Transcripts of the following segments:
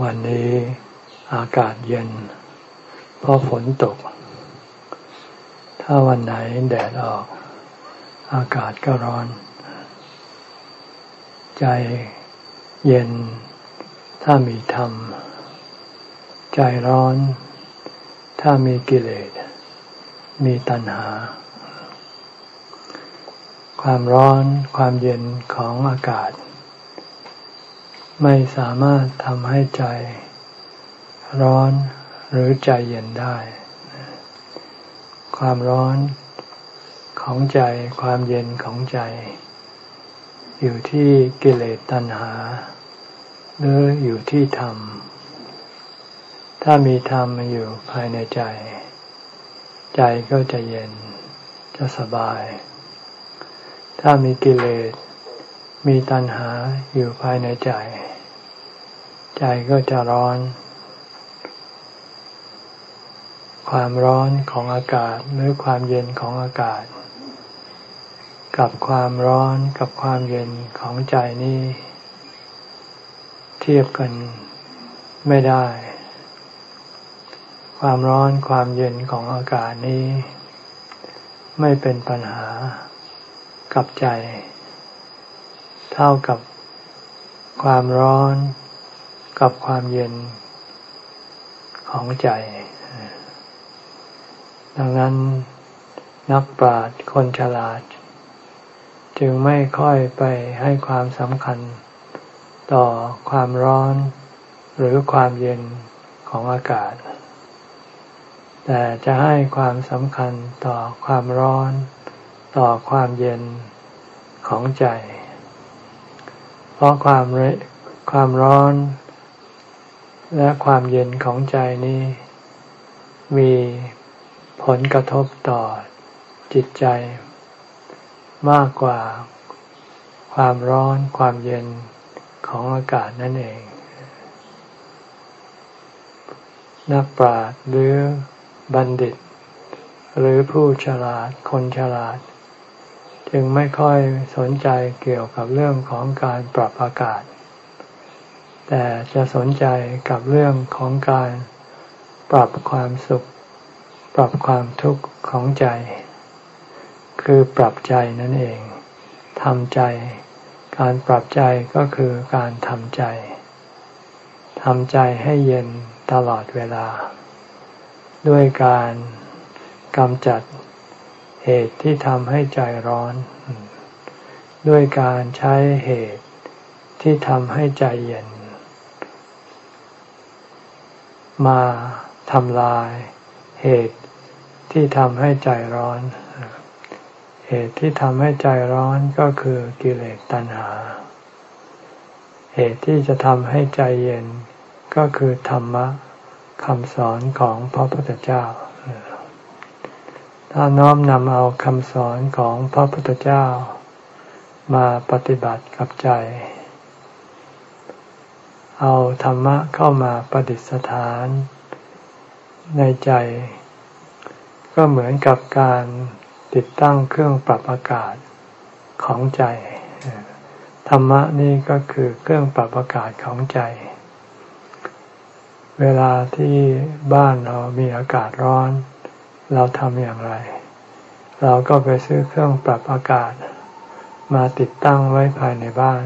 วันนี้อากาศเย็น เพราะฝนตก ถ้าวันไหนแดดออก อากาศก็ร้อน ใจเย็น ถ้ามีธรรม ใจร้อน ถ้ามีกิเลส มีตัณหา ความร้อนความเย็นของอากาศ ไม่สามารถทำให้ใจร้อนหรือใจเย็นได้ ความร้อนของใจ ความเย็นของใจ อยู่ที่กิเลสตัณหา หรืออยู่ที่ธรรม ถ้ามีธรรมมาอยู่ภายในใจ ใจก็จะเย็น จะสบาย ถ้ามีกิเลสมีตัณหาอยู่ภายในใจ ใจก็จะร้อน ความร้อนของอากาศหรือความเย็นของอากาศ กับความร้อนกับความเย็นของใจนี่ เทียบกันไม่ได้ ความร้อนความเย็นของอากาศนี้ ไม่เป็นปัญหากับใจ เท่ากับความร้อน กับความเย็นของใจ ดังนั้นนักปราชญ์คนฉลาด จึงไม่ค่อยไปให้ความสำคัญ ต่อความร้อนหรือความเย็นของอากาศ แต่จะให้ความสำคัญต่อความร้อน ต่อความเย็นของใจ เพราะความความร้อน และความเย็นของใจนี้ มีผลกระทบต่อจิตใจ มากกว่าความร้อนความเย็นของอากาศนั่นเอง นักปราชญ์หรือบัณฑิต หรือผู้ฉลาดคนฉลาด จึงไม่ค่อยสนใจเกี่ยวกับเรื่องของการปรับอากาศ แต่จะสนใจกับเรื่องของการปรับความสุข ปรับความทุกข์ของใจ คือปรับใจนั่นเองทำใจ การปรับใจก็คือการทำใจทำใจให้เย็นตลอดเวลา ด้วยการกำจัดเหตุที่ทำให้ใจร้อน ด้วยการใช้เหตุที่ทำให้ใจเย็น มาทำลายเหตุที่ทำให้ใจร้อน เหตุที่ทำให้ใจร้อนก็คือกิเลสตัณหา เหตุที่จะทำให้ใจเย็นก็คือธรรมะคำสอนของพระพุทธเจ้า ถ้าน้อมนำเอาคำสอนของพระพุทธเจ้า มาปฏิบัติกับใจ เอาธรรมะเข้ามาประดิษฐานในใจ ก็เหมือนกับการติดตั้งเครื่องปรับอากาศของใจ ธรรมะนี่ก็คือเครื่องปรับอากาศของใจ เวลาที่บ้านเรามีอากาศร้อน เราทำอย่างไร เราก็ไปซื้อเครื่องปรับอากาศ มาติดตั้งไว้ภายในบ้าน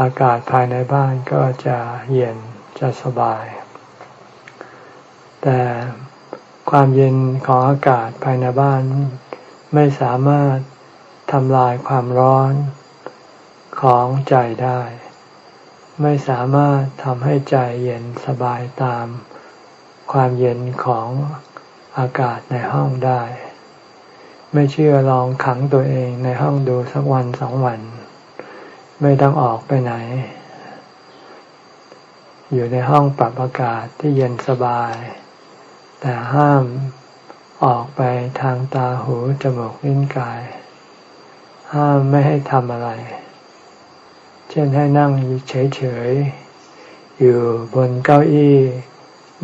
อากาศภายในบ้านก็จะเย็นจะสบาย แต่ความเย็นของอากาศภายในบ้านไม่สามารถทำลายความร้อนของใจได้ ไม่สามารถทำให้ใจเย็นสบายตามความเย็นของอากาศในห้องได้ ไม่เชื่อลองขังตัวเองในห้องดูสักวันสองวัน ไม่ต้องออกไปไหน อยู่ในห้องปรับอากาศที่เย็นสบาย แต่ห้ามออกไปทางตาหูจมูกลิ้นกาย ห้ามไม่ให้ทำอะไร เช่นให้นั่งเฉยๆ อยู่บนเก้าอี้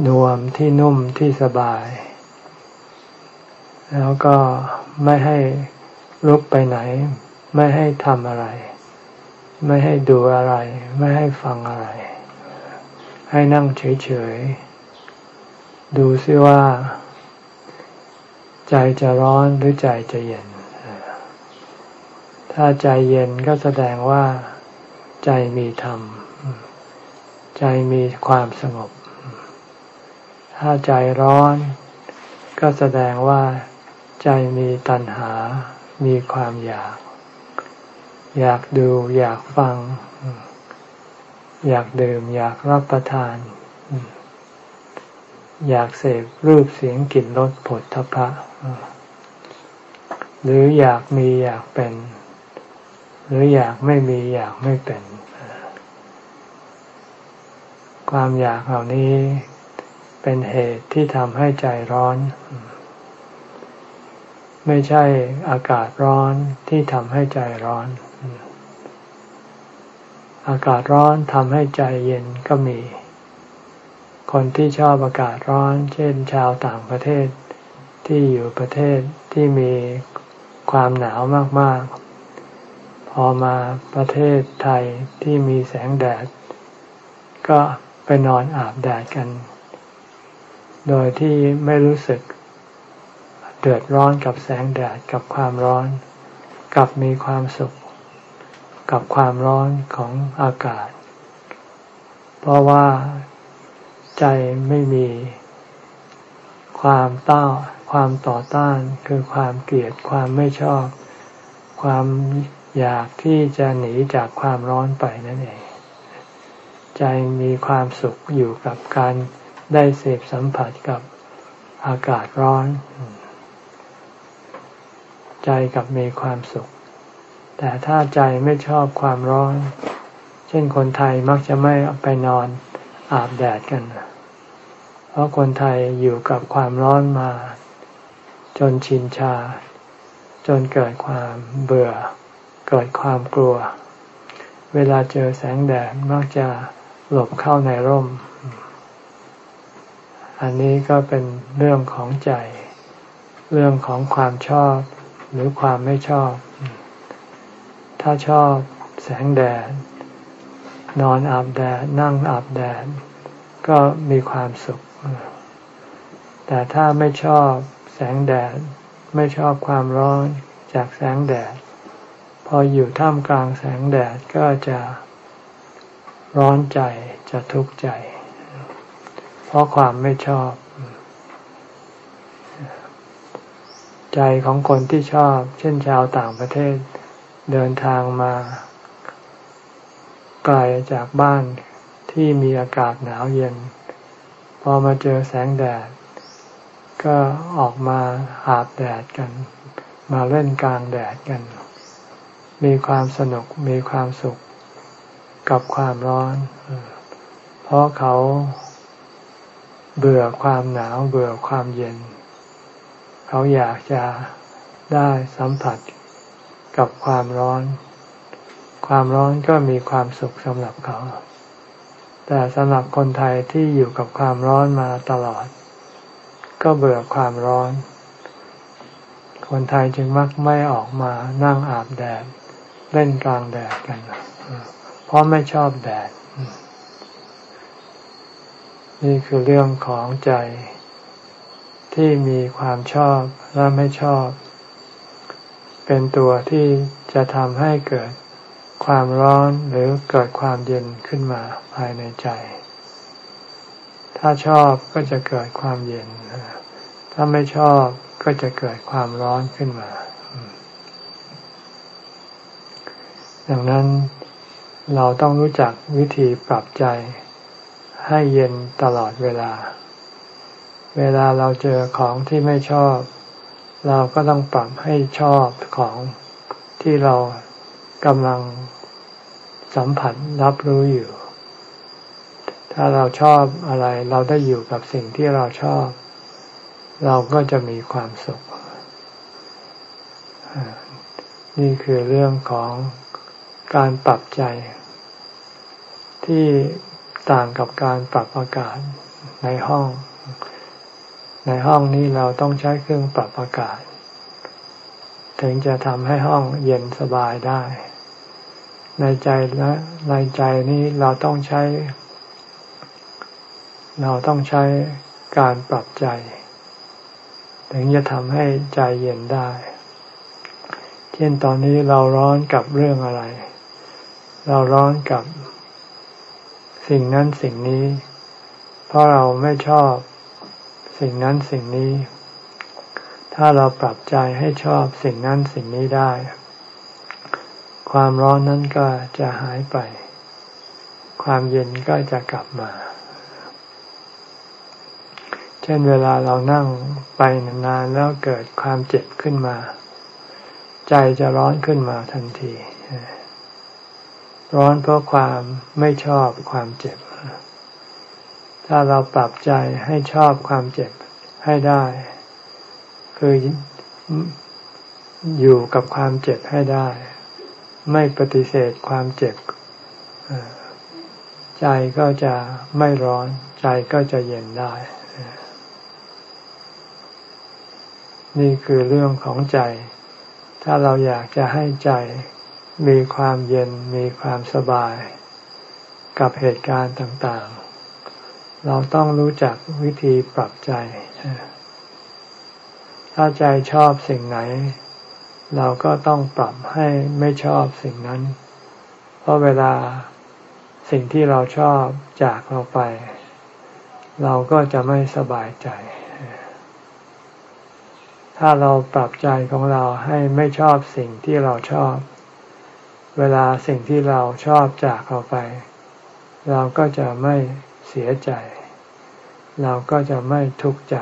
นวมที่นุ่มที่สบาย แล้วก็ไม่ให้ลุกไปไหน ไม่ให้ทำอะไร ไม่ให้ดูอะไร ไม่ให้ฟังอะไร ให้นั่งเฉยๆ ดูซิว่า ใจจะร้อนหรือใจจะเย็น ถ้าใจเย็นก็แสดงว่า ใจมีธรรม ใจมีความสงบ ถ้าใจร้อน ก็แสดงว่า ใจมีตัณหา มีความอยาก อยากดูอยากฟัง อยากดื่ม อยากรับประทาน อยากเสพรูปเสียงกลิ่นรสผลทพะ หรืออยากมีอยากเป็น หรืออยากไม่มีอยากไม่เป็น ความอยากเหล่านี้เป็นเหตุที่ทำให้ใจร้อน ไม่ใช่อากาศร้อนที่ทำให้ใจร้อน อากาศร้อนทำให้ใจเย็นก็มี คนที่ชอบอากาศร้อน เช่นชาวต่างประเทศที่อยู่ประเทศที่มีความหนาวมากๆ พอมาประเทศไทยที่มีแสงแดด ก็ไปนอนอาบแดดกัน โดยที่ไม่รู้สึกเดือดร้อนกับแสงแดดกับความร้อน กับมีความสุข กับความร้อนของอากาศ เพราะว่าใจไม่มีความต้าความต่อต้านคือความเกลียดความไม่ชอบ ความอยากที่จะหนีจากความร้อนไปนั่นเอง ใจมีความสุขอยู่กับการได้เสพสัมผัสกับอากาศร้อน ใจกับมีความสุข แต่ถ้าใจไม่ชอบความร้อน เช่นคนไทยมักจะไม่ไปนอนอาบแดดกัน เพราะคนไทยอยู่กับความร้อนมา จนชินชา จนเกิดความเบื่อ เกิดความกลัว เวลาเจอแสงแดดมักจะหลบเข้าในร่ม อันนี้ก็เป็นเรื่องของใจ เรื่องของความชอบหรือความไม่ชอบ ถ้าชอบแสงแดด นอนอาบแดด นั่งอาบแดด ก็มีความสุข แต่ถ้าไม่ชอบแสงแดด ไม่ชอบความร้อนจากแสงแดด พออยู่ท่ามกลางแสงแดดก็จะร้อนใจจะทุกข์ใจ เพราะความไม่ชอบ ใจของคนที่ชอบ เช่นชาวต่างประเทศ เดินทางมา ไกลจากบ้านที่มีอากาศหนาวเย็น พอมาเจอแสงแดด ก็ออกมาอาบแดดกัน มาเล่นกลางแดดกัน มีความสนุกมีความสุขกับความร้อน เพราะเขาเบื่อความหนาวเบื่อความเย็น เขาอยากจะได้สัมผัส กับความร้อน ความร้อนก็มีความสุขสำหรับเขา แต่สำหรับคนไทยที่อยู่กับความร้อนมาตลอด ก็เบื่อความร้อน คนไทยจึงมักไม่ออกมานั่งอาบแดดเล่นกลางแดดกัน เพราะไม่ชอบแดด นี่คือเรื่องของใจที่มีความชอบและไม่ชอบ เป็นตัวที่จะทำให้เกิดความร้อนหรือเกิดความเย็นขึ้นมาภายในใจ ถ้าชอบก็จะเกิดความเย็น ถ้าไม่ชอบก็จะเกิดความร้อนขึ้นมา ดังนั้นเราต้องรู้จักวิธีปรับใจให้เย็นตลอดเวลา เวลาเราเจอของที่ไม่ชอบ เราก็ต้องปรับให้ชอบของที่เรากำลังสัมผัสรับรู้อยู่ ถ้าเราชอบอะไร เราได้อยู่กับสิ่งที่เราชอบ เราก็จะมีความสุข นี่คือเรื่องของการปรับใจ ที่ต่างกับการปรับอากาศในห้อง ในห้องนี้เราต้องใช้เครื่องปรับอากาศ ถึงจะทำให้ห้องเย็นสบายได้ ในใจและในใจนี้เราต้องใช้ เราต้องใช้การปรับใจ ถึงจะทำให้ใจเย็นได้ เช่นตอนนี้เราร้อนกับเรื่องอะไร เราร้อนกับสิ่งนั้นสิ่งนี้ เพราะเราไม่ชอบ สิ่งนั้นสิ่งนี้ ถ้าเราปรับใจให้ชอบสิ่งนั้นสิ่งนี้ได้ ความร้อนนั้นก็จะหายไป ความเย็นก็จะกลับมา เช่นเวลาเรานั่งไปนานๆแล้วเกิดความเจ็บขึ้นมา ใจจะร้อนขึ้นมาทันที ร้อนเพราะความไม่ชอบความเจ็บ ถ้าเราปรับใจให้ชอบความเจ็บให้ได้ คืออยู่กับความเจ็บให้ได้ ไม่ปฏิเสธความเจ็บใจก็จะไม่ร้อน ใจก็จะเย็นได้ นี่คือเรื่องของใจ ถ้าเราอยากจะให้ใจมีความเย็นมีความสบาย กับเหตุการณ์ต่าง เราต้องรู้จักวิธีปรับใจ ถ้าใจชอบสิ่งไหน เราก็ต้องปรับให้ไม่ชอบสิ่งนั้น เพราะเวลาสิ่งที่เราชอบจากเราไป เราก็จะไม่สบายใจ ถ้าเราปรับใจของเราให้ไม่ชอบสิ่งที่เราชอบ เวลาสิ่งที่เราชอบจากเราไป เราก็จะไม่ เสียใจ เราก็จะไม่ทุกข์ใจ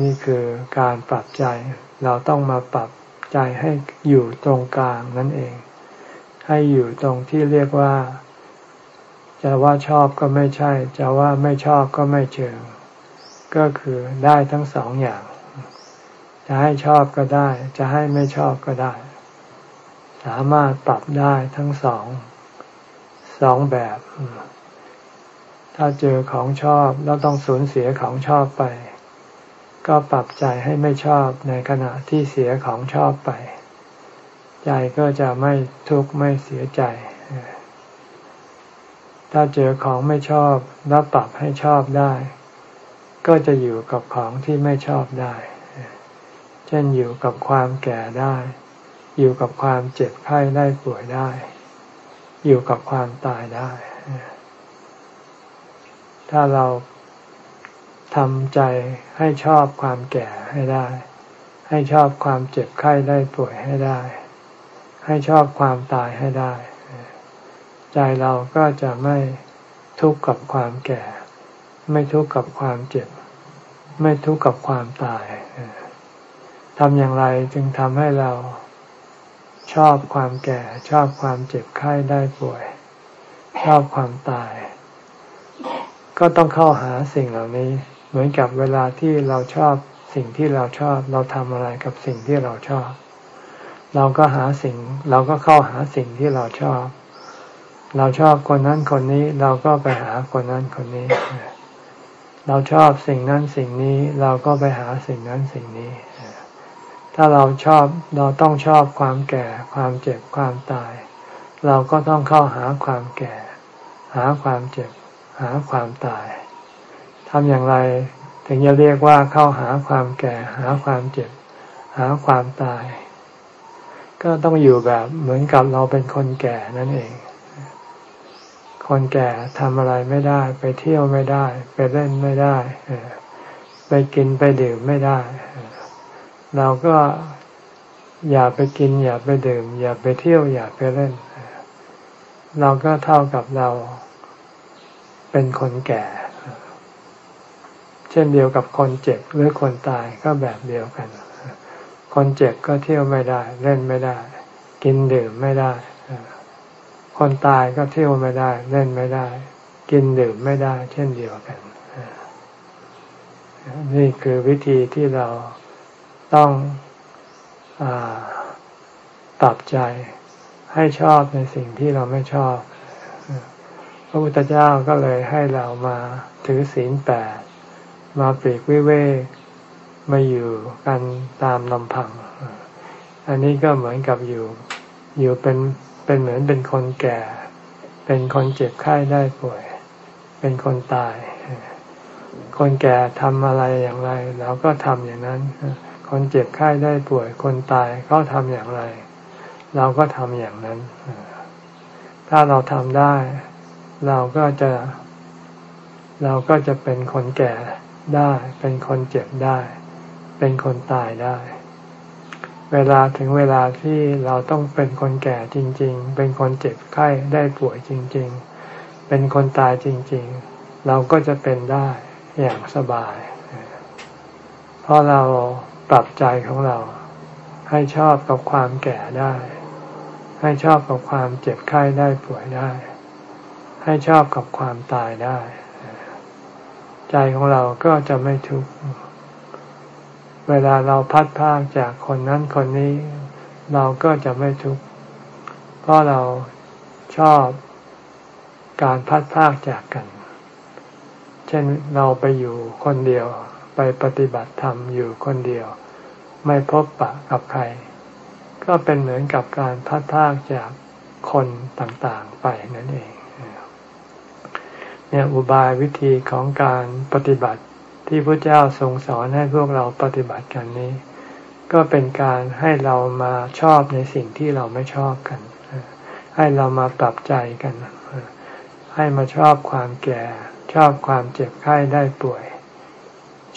นี่คือการปรับใจ เราต้องมาปรับใจให้อยู่ตรงกลางนั่นเอง ให้อยู่ตรงที่เรียกว่า จะว่าชอบก็ไม่ใช่ จะว่าไม่ชอบก็ไม่เชิง ก็คือได้ทั้งสองอย่าง จะให้ชอบก็ได้ จะให้ไม่ชอบก็ได้ สามารถปรับได้ทั้งสอง สองแบบ ถ้าเจอของชอบแล้วต้องสูญเสียของชอบไป ก็ปรับใจให้ไม่ชอบในขณะที่เสียของชอบไป ใจก็จะไม่ทุกข์ไม่เสียใจ ถ้าเจอของไม่ชอบแล้วปรับให้ชอบได้ ก็จะอยู่กับของที่ไม่ชอบได้ เช่นอยู่กับความแก่ได้ อยู่กับความเจ็บไข้ได้ป่วยได้ อยู่กับความตายได้ ถ้าเราทำใจให้ชอบความแก่ให้ได้ ให้ชอบความเจ็บไข้ได้ป่วยให้ได้ ให้ชอบความตายให้ได้ ใจเราก็จะไม่ทุกข์กับความแก่ ไม่ทุกข์กับความเจ็บ ไม่ทุกข์กับความตายทำอย่างไรจึงทำให้เรา ชอบความแก่ ชอบความเจ็บไข้ได้ป่วย ชอบความตาย ก็ต้องเข้าหาสิ่งเหล่านี้ เหมือนกับเวลาที่เราชอบสิ่งที่เราชอบ เราทำอะไรกับสิ่งที่เราชอบ เราก็หาสิ่ง เราก็เข้าหาสิ่งที่เราชอบ เราชอบคนนั้นคนนี้ เราก็ไปหาคนนั้นคนนี้ เราชอบสิ่งนั้นสิ่งนี้ เราก็ไปหาสิ่งนั้นสิ่งนี้ ถ้าเราชอบเราต้องชอบความแก่ ความเจ็บความตาย เราก็ต้องเข้าหาความแก่ หาความเจ็บ หาความตายทำอย่างไรถึงจะเรียกว่าเข้าหาความแก่ หาความเจ็บ หาความตาย ก็ต้องอยู่แบบเหมือนกับเราเป็นคนแก่นั่นเอง คนแก่ทำอะไรไม่ได้ ไปเที่ยวไม่ได้ ไปเล่นไม่ได้ไปกินไปดื่มไม่ได้ เราก็อย่าไปกิน อย่าไปดื่ม อย่าไปเที่ยว อย่าไปเล่น เราก็เท่ากับเราเป็นคนแก่ เช่นเดียวกับคนเจ็บหรือคนตายก็แบบเดียวกัน คนเจ็บก็เที่ยวไม่ได้ เล่นไม่ได้ กินดื่มไม่ได้ คนตายก็เที่ยวไม่ได้ เล่นไม่ได้ กินดื่มไม่ได้ เช่นเดียวกัน นี่คือวิธีที่เรา ต้องอปรับใจให้ชอบในสิ่งที่เราไม่ชอบ พระพุทธเจ้าก็เลยให้เรามาถือศีลแปดมาปลีกวิเวกมาอยู่กันตามลำพัง อันนี้ก็เหมือนกับอยู่ อยู่เป็นเป็นเหมือนเป็นคนแก่ เป็นคนเจ็บไข้ได้ป่วยเเป็นคนตาย คนแก่ทำอะไรอย่างไรเราก็ทำอย่างนั้น คนเจ็บไข้ได้ป่วยคนตายเขาทำอย่างไร เราก็ทำอย่างนั้น ถ้าเราทำได้ เราก็จะ เราก็จะเป็นคนแก่ได้ เป็นคนเจ็บได้ เป็นคนตายได้ เวลาถึงเวลาที่เราต้องเป็นคนแก่จริง ๆ เป็นคนเจ็บไข้ได้ป่วยจริง ๆ เป็นคนตายจริง ๆ เราก็จะเป็นได้อย่างสบาย เพราะเรา ปรับใจของเรา ให้ชอบกับความแก่ได้ ให้ชอบกับความเจ็บไข้ได้ป่วยได้ ให้ชอบกับความตายได้ ใจของเราก็จะไม่ทุกข์เวลาเราพัดพากจากคนนั้นคนนี้ เราก็จะไม่ทุกข์เพราะเราชอบการพัดพากจากกัน เช่นเราไปอยู่คนเดียว ไปปฏิบัติธรรมอยู่คนเดียว ไม่พบปะกับใคร ก็เป็นเหมือนกับการพัดพากจากคนต่างๆไปนั่นเองเนี่ยอุบายวิธีของการปฏิบัติที่พระเจ้าทรงสอนให้พวกเราปฏิบัติกันนี้ ก็เป็นการให้เรามาชอบในสิ่งที่เราไม่ชอบกัน ให้เรามาปรับใจกัน ให้มาชอบความแก่ ชอบความเจ็บไข้ได้ป่วย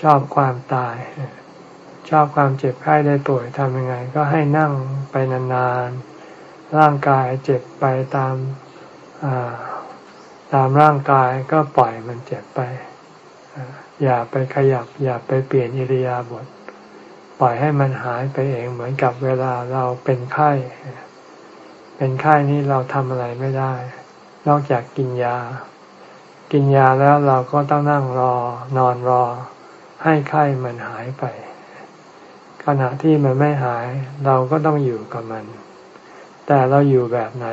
ชอบความตาย ชอบความเจ็บไข้ได้ป่วยทำยังไง ก็ให้นั่งไปนานๆร่างกายเจ็บไปตามตามร่างกายก็ปล่อยมันเจ็บไปอย่าไปขยับ อย่าไปเปลี่ยนอิริยาบถปล่อยให้มันหายไปเองเหมือนกับเวลาเราเป็นไข้ เป็นไข้นี้เราทำอะไรไม่ได้ นอกจากกินยา กินยาแล้วเราก็ต้องนั่งรอนอนรอ ให้ไข้มันหายไป ขณะที่มันไม่หาย เราก็ต้องอยู่กับมัน แต่เราอยู่แบบไหน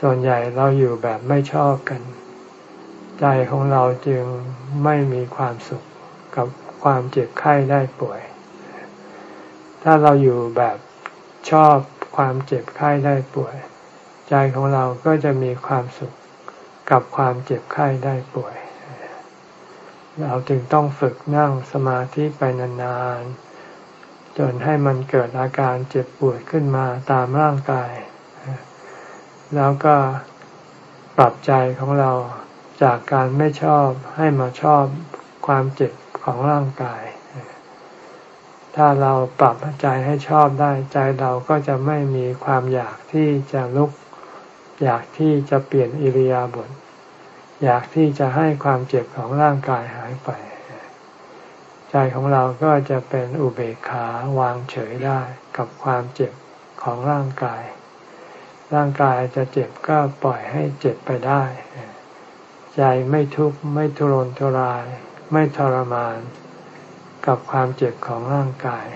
ส่วนใหญ่เราอยู่แบบไม่ชอบกัน ใจของเราจึงไม่มีความสุขกับความเจ็บไข้ได้ป่วย ถ้าเราอยู่แบบชอบความเจ็บไข้ได้ป่วย ใจของเราก็จะมีความสุขกับความเจ็บไข้ได้ป่วย เราจึงต้องฝึกนั่งสมาธิไปนานๆ จนให้มันเกิดอาการเจ็บปวดขึ้นมาตามร่างกาย แล้วก็ปรับใจของเราจากการไม่ชอบให้มาชอบความเจ็บของร่างกาย ถ้าเราปรับใจให้ชอบได้ใจเราก็จะไม่มีความอยากที่จะลุก อยากที่จะเปลี่ยนอิริยาบถ อยากที่จะให้ความเจ็บของร่างกายหายไป ใจของเราก็จะเป็นอุเบกขาวางเฉยได้กับความเจ็บของร่างกาย ร่างกายจะเจ็บก็ปล่อยให้เจ็บไปได้ ใจไม่ทุกข์ไม่ทุรนทุราย ไม่ทรมาน กับความเจ็บของร่างกาย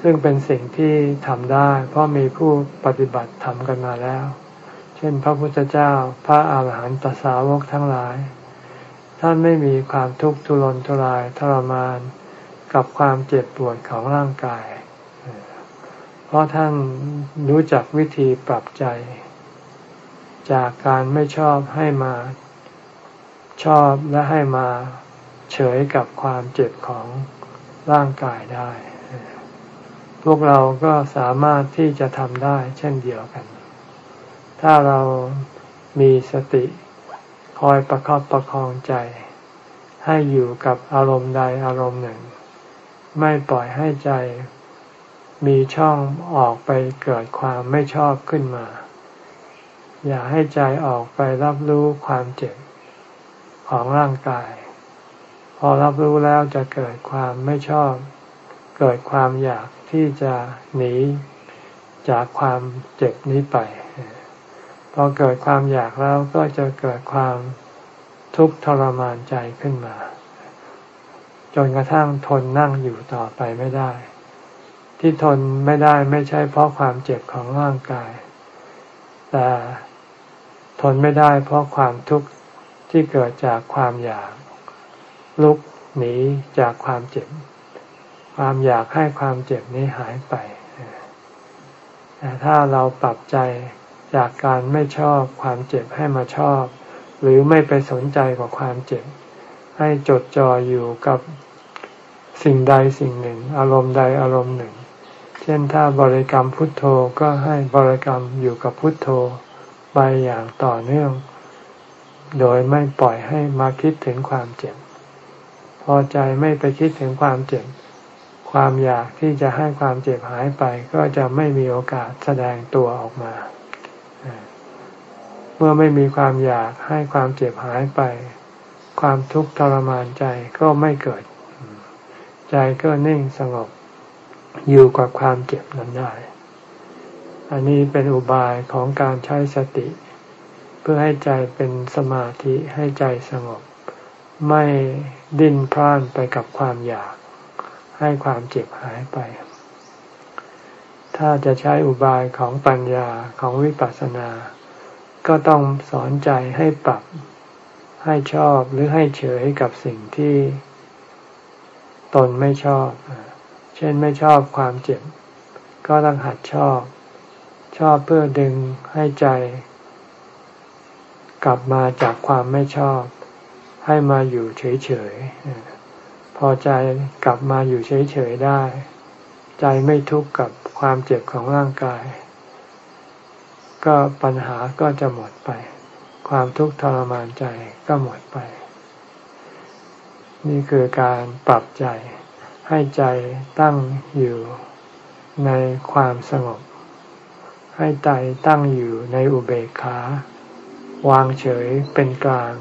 ซึ่งเป็นสิ่งที่ทำได้ เพราะมีผู้ปฏิบัติทำกันมาแล้ว เช่น พระพุทธเจ้า พระอาหารหันตสาวกทั้งหลาย ท่านไม่มีความทุกข์ทุรนทุรายทรมานกับความเจ็บปวดของร่างกาย เพราะท่านรู้จักวิธีปรับใจ จากการไม่ชอบให้มาชอบและให้มาเฉยกับความเจ็บของร่างกายได้ พวกเราก็สามารถที่จะทำได้เช่นเดียวกัน ถ้าเรามีสติคอยประคับประคองใจ ให้อยู่กับอารมณ์ใดอารมณ์หนึ่ง ไม่ปล่อยให้ใจ มีช่องออกไปเกิดความไม่ชอบขึ้นมา อย่าให้ใจออกไปรับรู้ความเจ็บของร่างกาย พอรับรู้แล้วจะเกิดความไม่ชอบ เกิดความอยากที่จะหนีจากความเจ็บนี้ไป พอเกิดความอยากแล้วก็จะเกิดความทุกข์ทรมานใจขึ้นมา จนกระทั่งทนนั่งอยู่ต่อไปไม่ได้ ที่ทนไม่ได้ไม่ใช่เพราะความเจ็บของร่างกาย แต่ทนไม่ได้เพราะความทุกข์ที่เกิดจากความอยาก ลุกหนีจากความเจ็บ ความอยากให้ความเจ็บนี้หายไปแต่ถ้าเราปรับใจ จากการไม่ชอบความเจ็บให้มาชอบ หรือไม่ไปสนใจกับความเจ็บ ให้จดจ่ออยู่กับสิ่งใดสิ่งหนึ่ง อารมณ์ใดอารมณ์หนึ่ง เช่นถ้าบริกรรมพุทโธก็ให้บริกรรมอยู่กับพุทโธไปอย่างต่อเนื่อง โดยไม่ปล่อยให้มาคิดถึงความเจ็บ พอใจไม่ไปคิดถึงความเจ็บ ความอยากที่จะให้ความเจ็บหายไปก็จะไม่มีโอกาสแสดงตัวออกมา เมื่อไม่มีความอยากให้ความเจ็บหายไป ความทุกข์ทรมานใจก็ไม่เกิด ใจก็นิ่งสงบ อยู่กับความเจ็บนั้นได้ อันนี้เป็นอุบายของการใช้สติ เพื่อให้ใจเป็นสมาธิให้ใจสงบ ไม่ดิ้นพล่านไปกับความอยาก ให้ความเจ็บหายไป ถ้าจะใช้อุบายของปัญญาของวิปัสสนา ก็ต้องสอนใจให้ปรับให้ชอบหรือให้เฉยกับสิ่งที่ตนไม่ชอบ เช่นไม่ชอบความเจ็บ ก็ต้องหัดชอบ ชอบเพื่อดึงให้ใจ กลับมาจากความไม่ชอบ ให้มาอยู่เฉยๆ พอใจกลับมาอยู่เฉยๆได้ ใจไม่ทุกข์กับความเจ็บของร่างกาย ก็ปัญหาก็จะหมดไป ความทุกข์ทรมานใจก็หมดไป นี่คือการปรับใจ ให้ใจตั้งอยู่ในความสงบ ให้ใจตั้งอยู่ในอุเบกขา วางเฉยเป็นกลาง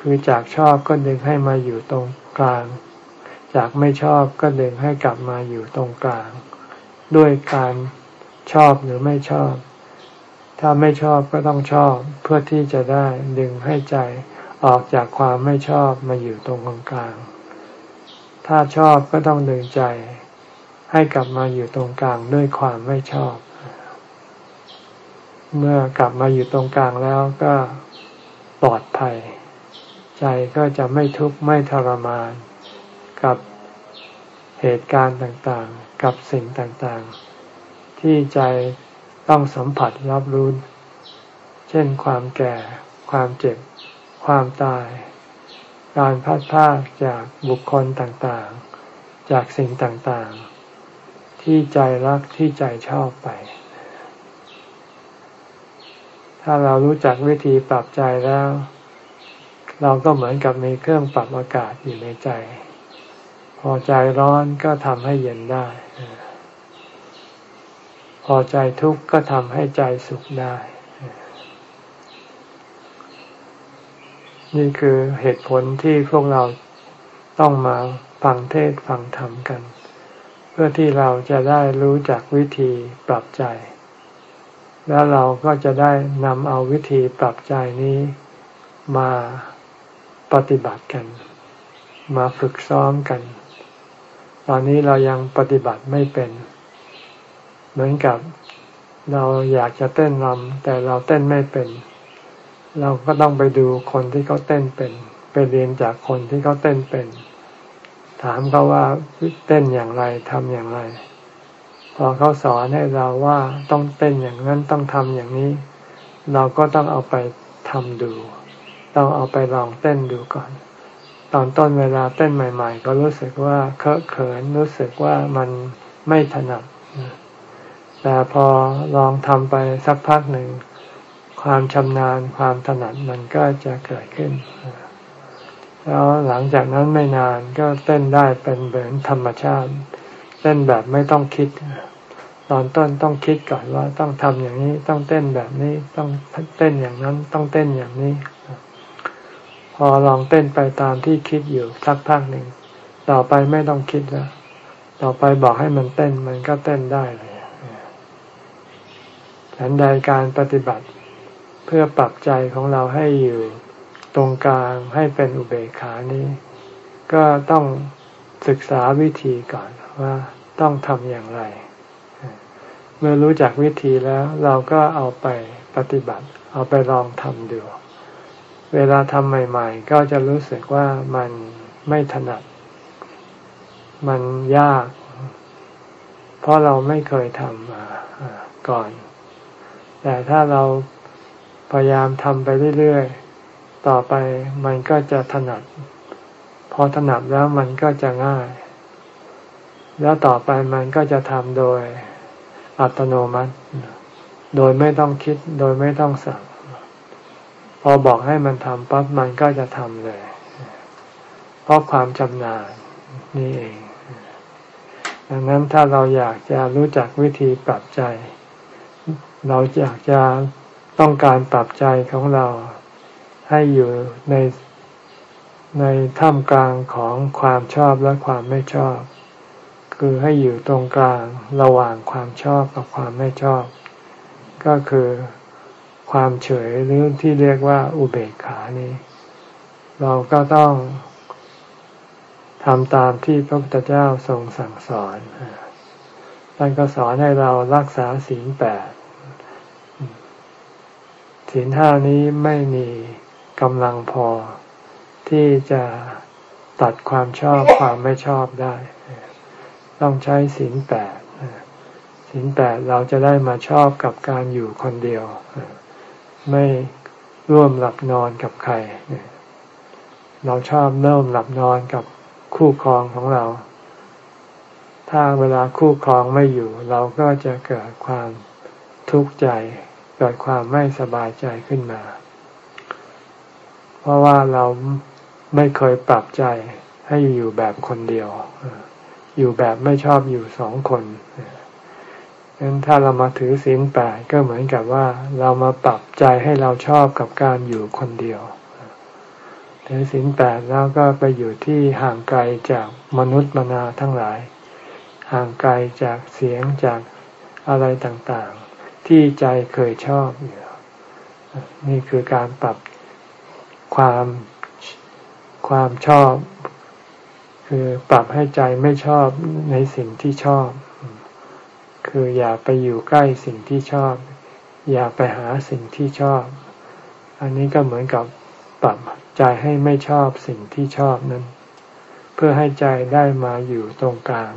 คือจากชอบก็ดึงให้มาอยู่ตรงกลาง จากไม่ชอบก็ดึงให้กลับมาอยู่ตรงกลาง ด้วยการชอบหรือไม่ชอบ ถ้าไม่ชอบก็ต้องชอบเพื่อที่จะได้ดึงให้ใจออกจากความไม่ชอบมาอยู่ตรงกลาง ถ้าชอบก็ต้องดึงใจ ให้กลับมาอยู่ตรงกลางด้วยความไม่ชอบ เมื่อกลับมาอยู่ตรงกลางแล้วก็ปลอดภัย ใจก็จะไม่ทุกข์ไม่ทรมาน กับเหตุการณ์ต่างๆ กับสิ่งต่างๆ ที่ใจ ต้องสัมผัสรับรู้ เช่นความแก่ ความเจ็บ ความตาย การพัดพาจากบุคคลต่างๆ จากสิ่งต่างๆ ที่ใจรักที่ใจชอบไป ถ้าเรารู้จักวิธีปรับใจแล้ว เราก็เหมือนกับมีเครื่องปรับอากาศอยู่ในใจ พอใจร้อนก็ทำให้เย็นได้ พอใจทุกข์ก็ทำให้ใจสุขได้ นี่คือเหตุผลที่พวกเราต้องมาฟังเทศฟังธรรมกัน เพื่อที่เราจะได้รู้จักวิธีปรับใจ แล้วเราก็จะได้นำเอาวิธีปรับใจนี้มาปฏิบัติกัน มาฝึกซ้อมกัน ตอนนี้เรายังปฏิบัติไม่เป็น เหมือนกับเราอยากจะเต้นรำแต่เราเต้นไม่เป็น เราก็ต้องไปดูคนที่เขาเต้นเป็น ไปเรียนจากคนที่เขาเต้นเป็น ถามเขาว่าเต้นอย่างไรทำอย่างไร พอเขาสอนให้เราว่าต้องเต้นอย่างนั้นต้องทำอย่างนี้ เราก็ต้องเอาไปทำดู ต้องเอาไปลองเต้นดูก่อน ตอนต้นเวลาเต้นใหม่ ๆ ก็รู้สึกว่าเคอะเขินรู้สึกว่ามันไม่ถนัด แต่พอลองทำไปสักพักหนึ่ง ความชำนาญความถนัดมันก็จะเกิดขึ้น แล้วหลังจากนั้นไม่นานก็เต้นได้เป็นเหมือนธรรมชาติเต้นแบบไม่ต้องคิด ตอนต้นต้องคิดก่อนว่าต้องทำอย่างนี้ต้องเต้นแบบนี้ต้องเต้นอย่างนั้นต้องเต้นอย่างนี้ พอลองเต้นไปตามที่คิดอยู่สักพักหนึ่ง ต่อไปไม่ต้องคิดแล้ว ต่อไปบอกให้มันเต้นมันก็เต้นได้เลย ฉันใดการปฏิบัติ เพื่อปรับใจของเราให้อยู่ตรงกลางให้เป็นอุเบกขานี้ ก็ต้องศึกษาวิธีก่อนว่าต้องทำอย่างไร เมื่อรู้จักวิธีแล้วเราก็เอาไปปฏิบัติ เอาไปลองทำดูเวลาทำใหม่ ๆ ก็จะรู้สึกว่ามันไม่ถนัด มันยาก เพราะเราไม่เคยทำมาก่อน แต่ถ้าเราพยายามทำไปเรื่อยๆ ต่อไปมันก็จะถนัด พอถนัดแล้วมันก็จะง่าย แล้วต่อไปมันก็จะทำโดยอัตโนมัติ โดยไม่ต้องคิด โดยไม่ต้องสั่ง พอบอกให้มันทำปั๊บมันก็จะทำเลย เพราะความชำนาญนี่เอง ดังนั้นถ้าเราอยากจะรู้จักวิธีปรับใจ เราอยากจะต้องการปรับใจของเราให้อยู่ในในท่ามกลางของความชอบและความไม่ชอบ คือให้อยู่ตรงกลางระหว่างความชอบกับความไม่ชอบ ก็คือความเฉยหรือที่เรียกว่าอุเบกขานี้ เราก็ต้องทำตามที่พระพุทธเจ้าทรงสั่งสอนท่านก็สอนให้เรารักษาศีลแปด ศีลห้านี้ไม่มีกำลังพอ ที่จะตัดความชอบความไม่ชอบได้ ต้องใช้ศีลแปดศีลแปดเราจะได้มาชอบกับการอยู่คนเดียว ไม่ร่วมหลับนอนกับใคร เราชอบเริ่มหลับนอนกับคู่ครองของเรา ถ้าเวลาคู่ครองไม่อยู่ เราก็จะเกิดความทุกข์ใจ เกิดความไม่สบายใจขึ้นมา เพราะว่าเราไม่เคยปรับใจให้อยู่แบบคนเดียว อยู่แบบไม่ชอบอยู่สองคนดังนั้นถ้าเรามาถือศีลแปดก็เหมือนกับว่าเรามาปรับใจให้เราชอบกับการอยู่คนเดียวถือศีลแปดแล้วก็ไปอยู่ที่ห่างไกลจากมนุษย์มนาทั้งหลาย ห่างไกลจากเสียงจากอะไรต่าง ที่ใจเคยชอบอยู่นี่คือการปรับความความชอบ คือปรับให้ใจไม่ชอบในสิ่งที่ชอบ คืออย่าไปอยู่ใกล้สิ่งที่ชอบ อย่าไปหาสิ่งที่ชอบ อันนี้ก็เหมือนกับปรับใจให้ไม่ชอบสิ่งที่ชอบนั้น เพื่อให้ใจได้มาอยู่ตรงกลาง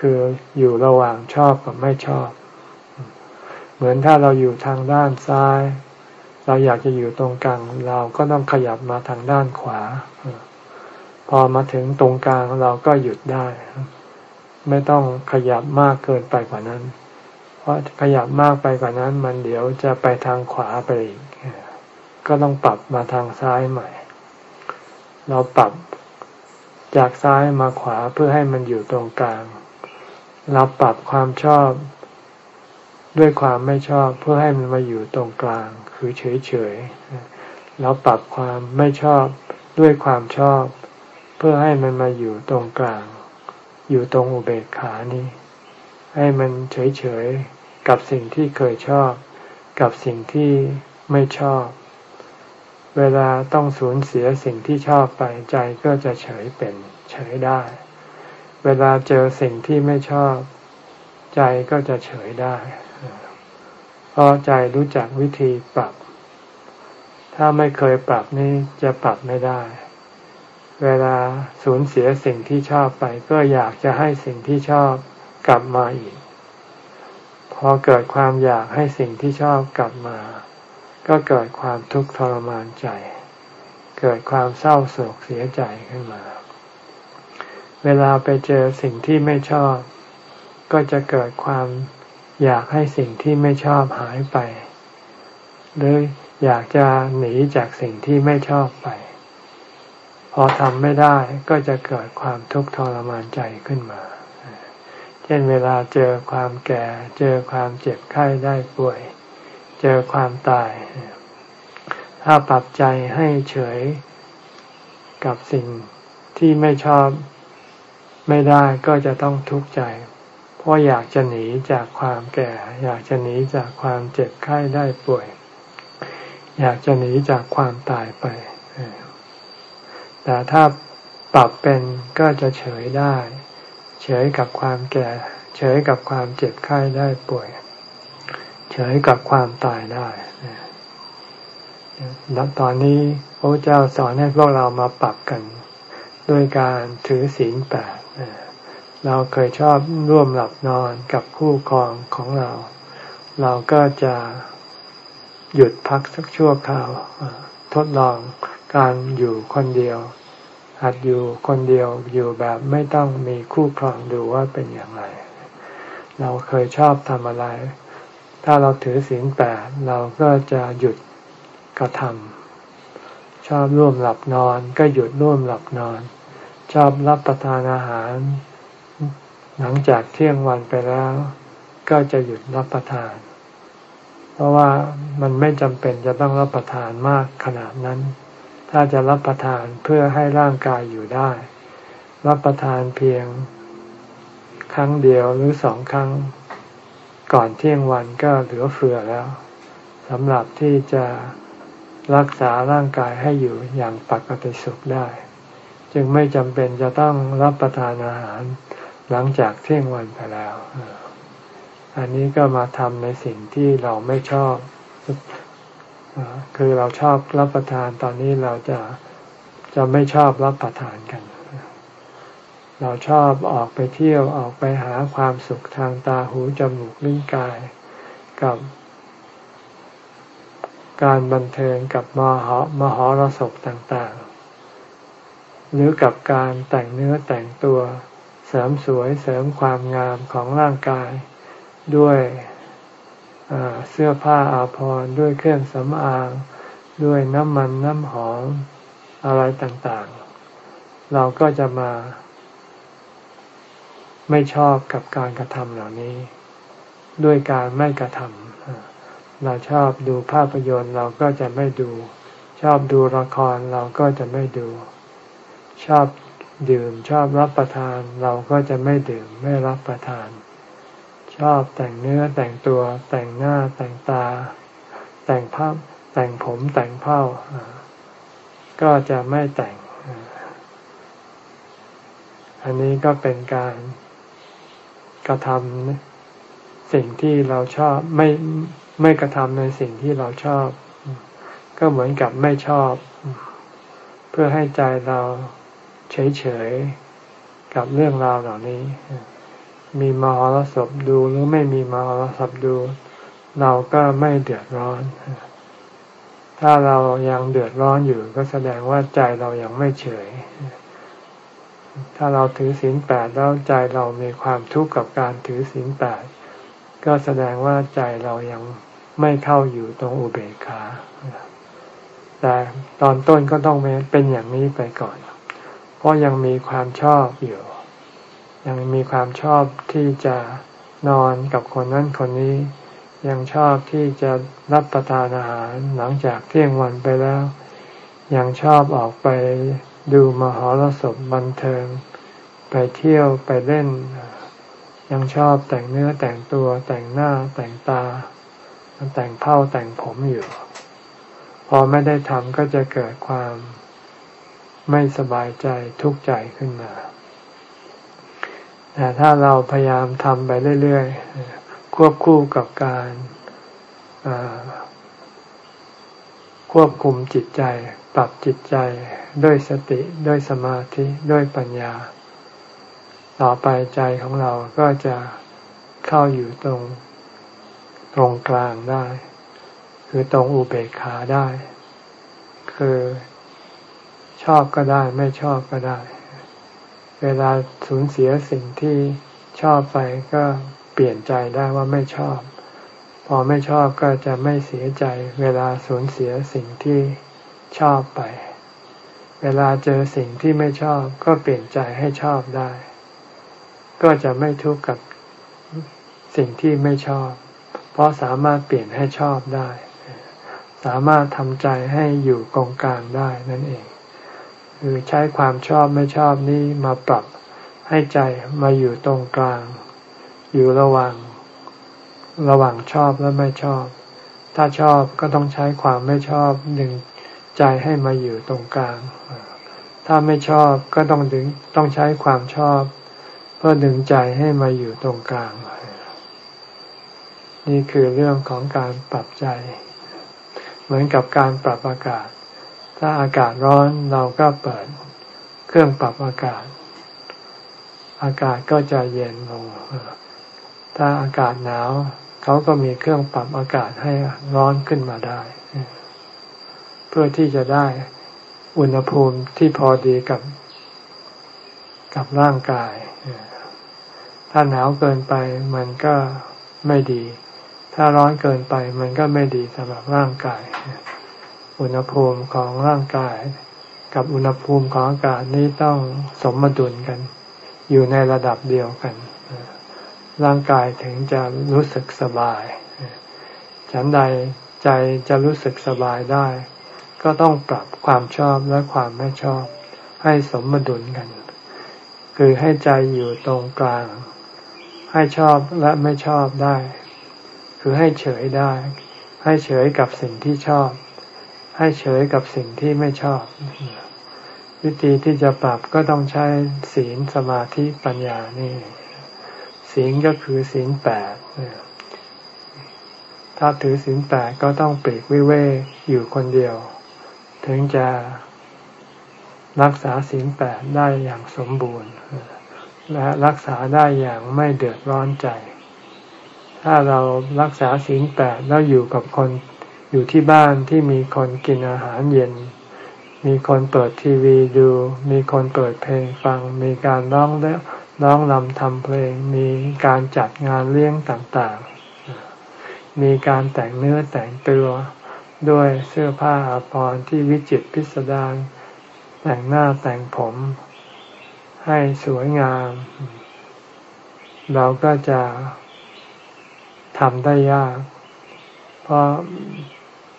คืออยู่ระหว่างชอบกับไม่ชอบ เหมือนถ้าเราอยู่ทางด้านซ้าย เราอยากจะอยู่ตรงกลางเราก็ต้องขยับมาทางด้านขวา พอมาถึงตรงกลางเราก็หยุดได้ ไม่ต้องขยับมากเกินไปกว่านั้น เพราะขยับมากไปกว่านั้น มันเดี๋ยวจะไปทางขวาไปอีก ก็ต้องปรับมาทางซ้ายใหม่ เราปรับจากซ้ายมาขวาเพื่อให้มันอยู่ตรงกลางเราปรับความชอบ ด้วยความไม่ชอบเพื่อให้มันมาอยู่ตรงกลาง คือเฉยเฉยแล้วปรับความไม่ชอบด้วยความชอบ เพื่อให้มันมาอยู่ตรงกลาง อยู่ตรงอุเบกขานี้ ให้มันเฉยเฉยกับสิ่งที่เคยชอบ กับสิ่งที่ไม่ชอบ เวลาต้องสูญเสียสิ่งที่ชอบไปใจก็จะเฉยเป็นเฉยได้ เวลาเจอสิ่งที่ไม่ชอบ ใจก็จะเฉยได้ เพราะใจรู้จักวิธีปรับ ถ้าไม่เคยปรับนี่จะปรับไม่ได้ เวลาสูญเสียสิ่งที่ชอบไป ก็อยากจะให้สิ่งที่ชอบกลับมาอีก พอเกิดความอยากให้สิ่งที่ชอบกลับมา ก็เกิดความทุกข์ทรมานใจ เกิดความเศร้าโศกเสียใจขึ้นมา เวลาไปเจอสิ่งที่ไม่ชอบ ก็จะเกิดความ อยากให้สิ่งที่ไม่ชอบหายไป หรืออยากจะหนีจากสิ่งที่ไม่ชอบไป พอทำไม่ได้ก็จะเกิดความทุกข์ทรมานใจขึ้นมา เช่นเวลาเจอความแก่ เจอความเจ็บไข้ได้ป่วย เจอความตาย ถ้าปรับใจให้เฉยกับสิ่งที่ไม่ชอบไม่ได้ก็จะต้องทุกข์ใจ พราอยากจะหนีจากความแก่ อยากจะหนีจากความเจ็บไข้ได้ป่วย อยากจะหนีจากความตายไป แต่ถ้าปรับเป็นก็จะเฉยได้ เฉยกับความแก่ เฉยกับความเจ็บไข้ได้ป่วย เฉยกับความตายได้ณตอนนี้พระเจ้าสอนให้พวกเรามาปรับกัน ด้วยการถือศีลแปด เราเคยชอบร่วมหลับนอนกับคู่ครองของเรา เราก็จะหยุดพักสักชั่วคราวทดลองการอยู่คนเดียวหัดอยู่คนเดียวอยู่แบบไม่ต้องมีคู่ครองดูว่าเป็นอย่างไร เราเคยชอบทำอะไร ถ้าเราถือศีลแปดเราก็จะหยุดกระทำชอบร่วมหลับนอนก็หยุดร่วมหลับนอน ชอบรับประทานอาหาร หลังจากเที่ยงวันไปแล้ว ก็จะหยุดรับประทาน เพราะว่ามันไม่จำเป็นจะต้องรับประทานมากขนาดนั้น ถ้าจะรับประทานเพื่อให้ร่างกายอยู่ได้ รับประทานเพียง ครั้งเดียวหรือสองครั้ง ก่อนเที่ยงวันก็เหลือเฟือแล้วสำหรับที่จะรักษาร่างกายให้อยู่อย่างปกติสุขได้ จึงไม่จำเป็นจะต้องรับประทานอาหาร หลังจากเที่ยงวันไปแล้ว อันนี้ก็มาทำในสิ่งที่เราไม่ชอบ คือเราชอบรับประทานตอนนี้เราจะจะไม่ชอบรับประทานกัน เราชอบออกไปเที่ยวออกไปหาความสุขทางตาหูจมูกลิ้นกายกับการบันเทิงกับมหมหรสพต่างๆ หรือกับการแต่งเนื้อแต่งตัว เสริมสวยเสริมความงามของร่างกาย ด้วยเสื้อผ้าอาภรณ์ด้วยเครื่องสำอาง ด้วยน้ำมันน้ำหอมอะไรต่างๆ เราก็จะมา ไม่ชอบกับการกระทำเหล่านี้ ด้วยการไม่กระทำเราชอบดูภาพยนตร์เราก็จะไม่ดู ชอบดูละครเราก็จะไม่ดู ชอบ ดื่มชอบรับประทานเราก็จะไม่ดื่มไม่รับประทาน ชอบแต่งเนื้อแต่งตัวแต่งหน้าแต่งตา แต่งภาพแต่งผมแต่งเผ้าก็จะไม่แต่ง อันนี้ก็เป็นการกระทำสิ่งที่เราชอบไม่ไม่กระทำในสิ่งที่เราชอบ ก็เหมือนกับไม่ชอบ เพื่อให้ใจเรา เฉยๆกับเรื่องราวเหล่านี้ มีมหรสพดูหรือไม่มีมหรสพดู เราก็ไม่เดือดร้อน ถ้าเรายังเดือดร้อนอยู่ก็แสดงว่าใจเรายังไม่เฉย ถ้าเราถือศีลแปดแล้วใจเรามีความทุกข์กับการถือศีลแปดก็แสดงว่าใจเรายังไม่เข้าอยู่ตรงอุเบกขาแต่ตอนต้นก็ต้องเป็นอย่างนี้ไปก่อน เพราะยังมีความชอบอยู่ ยังมีความชอบที่จะนอนกับคนนั้นคนนี้ ยังชอบที่จะรับประทานอาหารหลังจากเที่ยงวันไปแล้ว ยังชอบออกไปดูมหรสพบันเทิง ไปเที่ยวไปเล่น ยังชอบแต่งเนื้อแต่งตัวแต่งหน้าแต่งตา แต่งเผ้าแต่งผมอยู่ พอไม่ได้ทำก็จะเกิดความ ไม่สบายใจทุกข์ใจขึ้นมา แต่ถ้าเราพยายามทำไปเรื่อยๆ ควบคู่กับการควบคุมจิตใจ ปรับจิตใจด้วยสติด้วยสมาธิด้วยปัญญา ต่อไปใจของเราก็จะเข้าอยู่ตรงตรงกลางได้ คือตรงอุเบกขาได้ คือ ชอบก็ได้ ไม่ชอบก็ได้ เวลาสูญเสียสิ่งที่ชอบไปก็เปลี่ยนใจได้ว่าไม่ชอบ พอไม่ชอบก็จะไม่เสียใจ เวลาสูญเสียสิ่งที่ชอบไป เวลาเจอสิ่งที่ไม่ชอบก็เปลี่ยนใจให้ชอบได้ ก็จะไม่ทุกข์กับสิ่งที่ไม่ชอบ เพราะสามารถเปลี่ยนให้ชอบได้ สามารถทำใจให้อยู่กองกลางได้นั่นเอง คือใช้ความชอบไม่ชอบนี้มาปรับให้ใจมาอยู่ตรงกลาง อยู่ระหว่าง ระหว่างชอบและไม่ชอบ ถ้าชอบก็ต้องใช้ความไม่ชอบดึงใจให้มาอยู่ตรงกลาง ถ้าไม่ชอบก็ต้องดึงต้องใช้ความชอบ เพื่อดึงใจให้มาอยู่ตรงกลาง นี่คือเรื่องของการปรับใจ เหมือนกับการปรับอากาศ ถ้าอากาศร้อนเราก็เปิดเครื่องปรับอากาศ อากาศก็จะเย็นลง ถ้าอากาศหนาวเขาก็มีเครื่องปรับอากาศให้ร้อนขึ้นมาได้ เพื่อที่จะได้อุณหภูมิที่พอดีกับ กับร่างกาย ถ้าหนาวเกินไปมันก็ไม่ดี ถ้าร้อนเกินไปมันก็ไม่ดีสำหรับร่างกาย อุณหภูมิของร่างกาย กับอุณหภูมิของอากาศนี้ต้องสมดุลกัน อยู่ในระดับเดียวกัน ร่างกายถึงจะรู้สึกสบาย ฉันใดใจจะรู้สึกสบายได้ ก็ต้องปรับความชอบและความไม่ชอบ ให้สมดุลกัน คือให้ใจอยู่ตรงกลาง ให้ชอบและไม่ชอบได้ คือให้เฉยได้ ให้เฉยกับสิ่งที่ชอบ ให้เฉยกับสิ่งที่ไม่ชอบ วิธีที่จะปรับก็ต้องใช้ศีลสมาธิปัญญานี่ ศีลก็คือศีลแปดถ้าถือศีลแปดก็ต้องปลีกวิเวกอยู่คนเดียว ถึงจะรักษาศีลแปดได้อย่างสมบูรณ์ และรักษาได้อย่างไม่เดือดร้อนใจ ถ้าเรารักษาศีลแปดแล้วอยู่กับคน อยู่ที่บ้านที่มีคนกินอาหารเย็น มีคนเปิดทีวีดู มีคนเปิดเพลงฟัง มีการร้องและร้องรำทำเพลง มีการจัดงานเลี้ยงต่างๆ มีการแต่งเนื้อแต่งตัวด้วยเสื้อผ้าอาภรณ์ที่วิจิตรพิสดารแต่งหน้าแต่งผม ให้สวยงาม เราก็จะทำได้ยาก เพราะ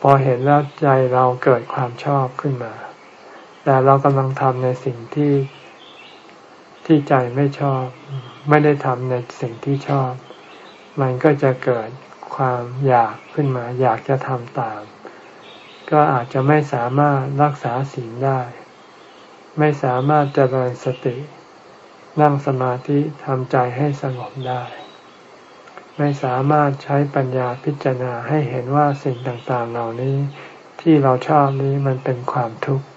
พอเห็นแล้วใจเราเกิดความชอบขึ้นมา แต่เรากำลังทำในสิ่งที่ที่ใจไม่ชอบ ไม่ได้ทำในสิ่งที่ชอบ มันก็จะเกิดความอยากขึ้นมา อยากจะทำตาม ก็อาจจะไม่สามารถรักษาศีลได้ ไม่สามารถเจริญสติ นั่งสมาธิทำใจให้สงบได้ ไม่สามารถใช้ปัญญาพิจารณาให้เห็นว่าสิ่งต่างๆ เหล่านี้ ที่เราชอบนี้มันเป็นความทุกข์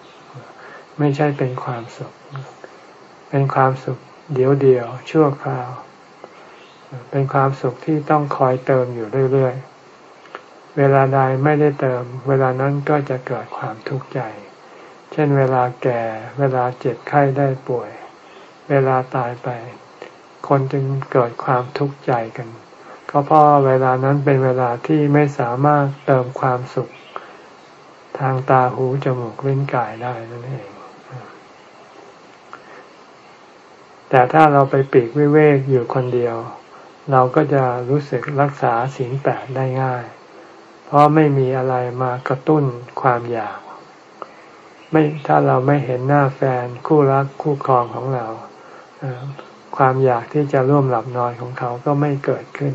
ไม่ใช่เป็นความสุข เป็นความสุขเดียวเดียวชั่วคราว เป็นความสุขที่ต้องคอยเติมอยู่เรื่อยๆ เวลาใดไม่ได้เติม เวลานั้นก็จะเกิดความทุกข์ใจ เช่นเวลาแก่ เวลาเจ็บไข้ได้ป่วย เวลาตายไป คนจึงเกิดความทุกข์ใจกัน ก็เพราะเวลานั้นเป็นเวลาที่ไม่สามารถเติมความสุข ทางตาหูจมูกลิ้นกายได้นั่นเอง แต่ถ้าเราไปปีกวิเวกอยู่คนเดียว เราก็จะรู้สึกรักษาศีลแปดได้ง่าย เพราะไม่มีอะไรมากระตุ้นความอยาก ไม่ถ้าเราไม่เห็นหน้าแฟนคู่รักคู่ครองของเรา ความอยากที่จะร่วมหลับนอนของเขาก็ไม่เกิดขึ้น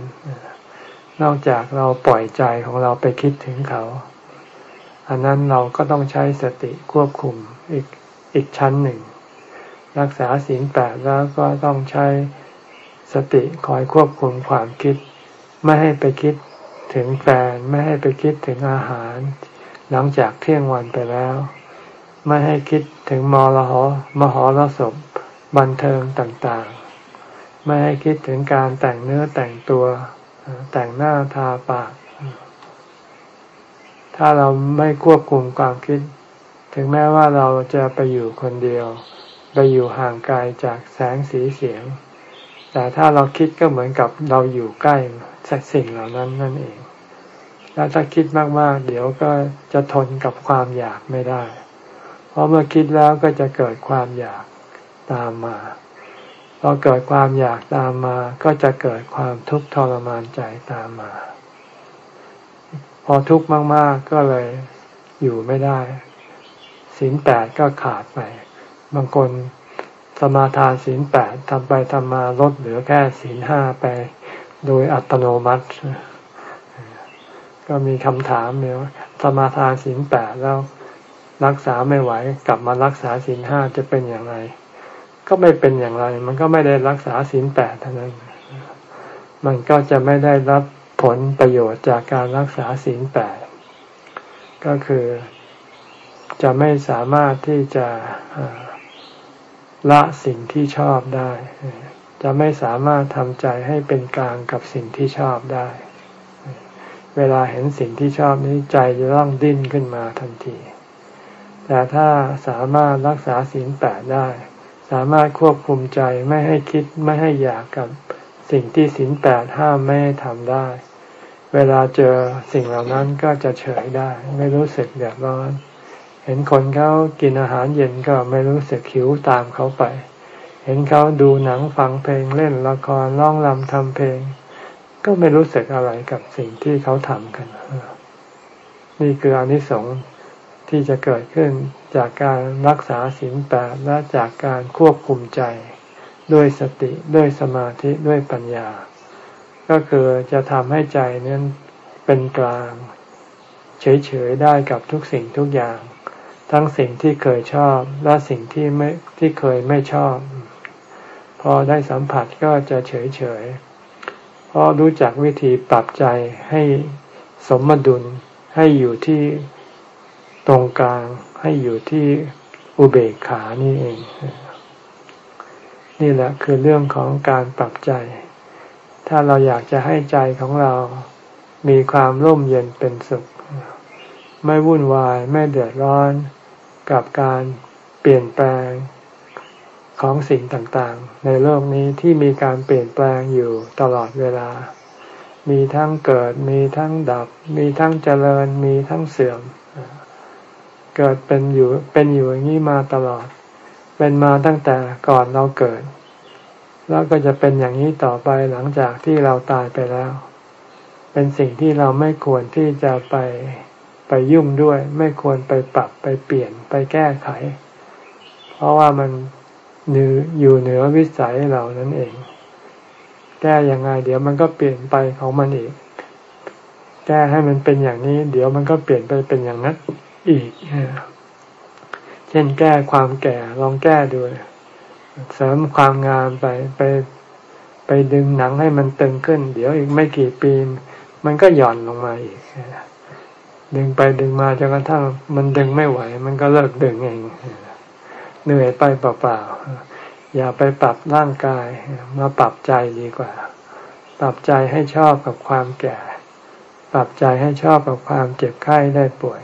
นอกจากเราปล่อยใจของเราไปคิดถึงเขา อันนั้นเราก็ต้องใช้สติควบคุมอีกอีกชั้นหนึ่ง รักษาศีลแปดแล้วก็ต้องใช้สติคอยควบคุมความคิด ไม่ให้ไปคิดถึงแฟน ไม่ให้ไปคิดถึงอาหาร หลังจากเที่ยงวันไปแล้ว ไม่ให้คิดถึงมรหมหรสพบันเทิงต่างๆ ไม่ให้คิดถึงการแต่งเนื้อแต่งตัวแต่งหน้าทาปาก ถ้าเราไม่ควบคุมความคิด ถึงแม้ว่าเราจะไปอยู่คนเดียว ไปอยู่ห่างไกลจากแสงสีเสียง แต่ถ้าเราคิดก็เหมือนกับเราอยู่ใกล้สักสิ่งเหล่านั้นนั่นเอง แล้วถ้าคิดมากๆ เดี๋ยวก็จะทนกับความอยากไม่ได้พราะเมื่อคิดแล้วก็จะเกิดความอยากตามมา พอเกิดความอยากตามมาก็จะเกิดความทุกข์ทรมานใจตามมา พอทุกข์มาก ๆ ก็เลยอยู่ไม่ได้ศีลแปดก็ขาดไป บางคนสมาทานศีลแปดทำไปทำมาลดเหลือแค่ศีลห้าไป โดยอัตโนมัติ ก็มีคำถามเนี่ยสมาทานศีลแปดแล้วรักษาไม่ไหว กลับมารักษาศีลห้าจะเป็นอย่างไร ก็ไม่เป็นอย่างไร มันก็ไม่ได้รักษาศีลแปดเท่านั้น มันก็จะไม่ได้รับผลประโยชน์จากการรักษาศีลแปดก็คือจะไม่สามารถที่จะละสิ่งที่ชอบได้ จะไม่สามารถทำใจให้เป็นกลางกับสิ่งที่ชอบได้ เวลาเห็นสิ่งที่ชอบนี้ใจจะต้องดิ้นขึ้นมาทันที แต่ถ้าสามารถรักษาศีลแปดได้ สามารถควบคุมใจไม่ให้คิดไม่ให้อยากกับสิ่งที่ศีลแปดห้ามไม่ให้ทำได้ เวลาเจอสิ่งเหล่านั้นก็จะเฉยได้ ไม่รู้สึกเดือดร้อน เห็นคนเขากินอาหารเย็นก็ไม่รู้สึกหิวตามเขาไป เห็นเขาดูหนังฟังเพลงเล่นละครร้องรำทำเพลง ก็ไม่รู้สึกอะไรกับสิ่งที่เขาทำกัน นี่คืออนิสงส์ที่จะเกิดขึ้น จากการรักษาศีลแปดและจากการควบคุมใจ ด้วยสติด้วยสมาธิด้วยปัญญา ก็คือจะทำให้ใจนั้นเป็นกลาง เฉยๆได้กับทุกสิ่งทุกอย่าง ทั้งสิ่งที่เคยชอบและสิ่งที่ไม่ที่เคยไม่ชอบ พอได้สัมผัสก็จะเฉยๆพราะรู้จักวิธีปรับใจให้สมดุลให้อยู่ที่ตรงกลาง ให้อยู่ที่อุเบกขานี่เอง นี่แหละคือเรื่องของการปรับใจ ถ้าเราอยากจะให้ใจของเรามีความร่มเย็นเป็นสุข ไม่วุ่นวายไม่เดือดร้อนกับการเปลี่ยนแปลงของสิ่งต่างๆ ในโลกนี้ที่มีการเปลี่ยนแปลงอยู่ตลอดเวลา มีทั้งเกิด มีทั้งดับ มีทั้งเจริญ มีทั้งเสื่อม เกิดเป็นอยู่เป็นอยู่อย่างนี้มาตลอด เป็นมาตั้งแต่ก่อนเราเกิด แล้วก็จะเป็นอย่างนี้ต่อไปหลังจากที่เราตายไปแล้ว เป็นสิ่งที่เราไม่ควรที่จะไปไปยุ่งด้วย ไม่ควรไปปรับไปเปลี่ยนไปแก้ไข เพราะว่ามันเหนืออยู่เหนือวิสัยเรานั่นเอง แก้ยังไง เดี๋ยวมันก็เปลี่ยนไปของมันอีก แก้ให้มันเป็นอย่างนี้ เดี๋ยวมันก็เปลี่ยนไปเป็นอย่างนั้น อีก เช่นแก้ความแก่ลองแก้ดูเสริมความงามไปไป ไปดึงหนังให้มันตึงขึ้น เดี๋ยวอีกไม่กี่ปี มันก็หย่อนลงมาอีก ดึงไปดึงมาจนกระทั่งมันดึงไม่ไหว มันก็เลิกดึงเองเหนื่อยไปเปล่าๆ อย่าไปปรับร่างกาย มาปรับใจดีกว่า ปรับใจให้ชอบกับความแก่ ปรับใจให้ชอบกับความเจ็บไข้ได้ป่วย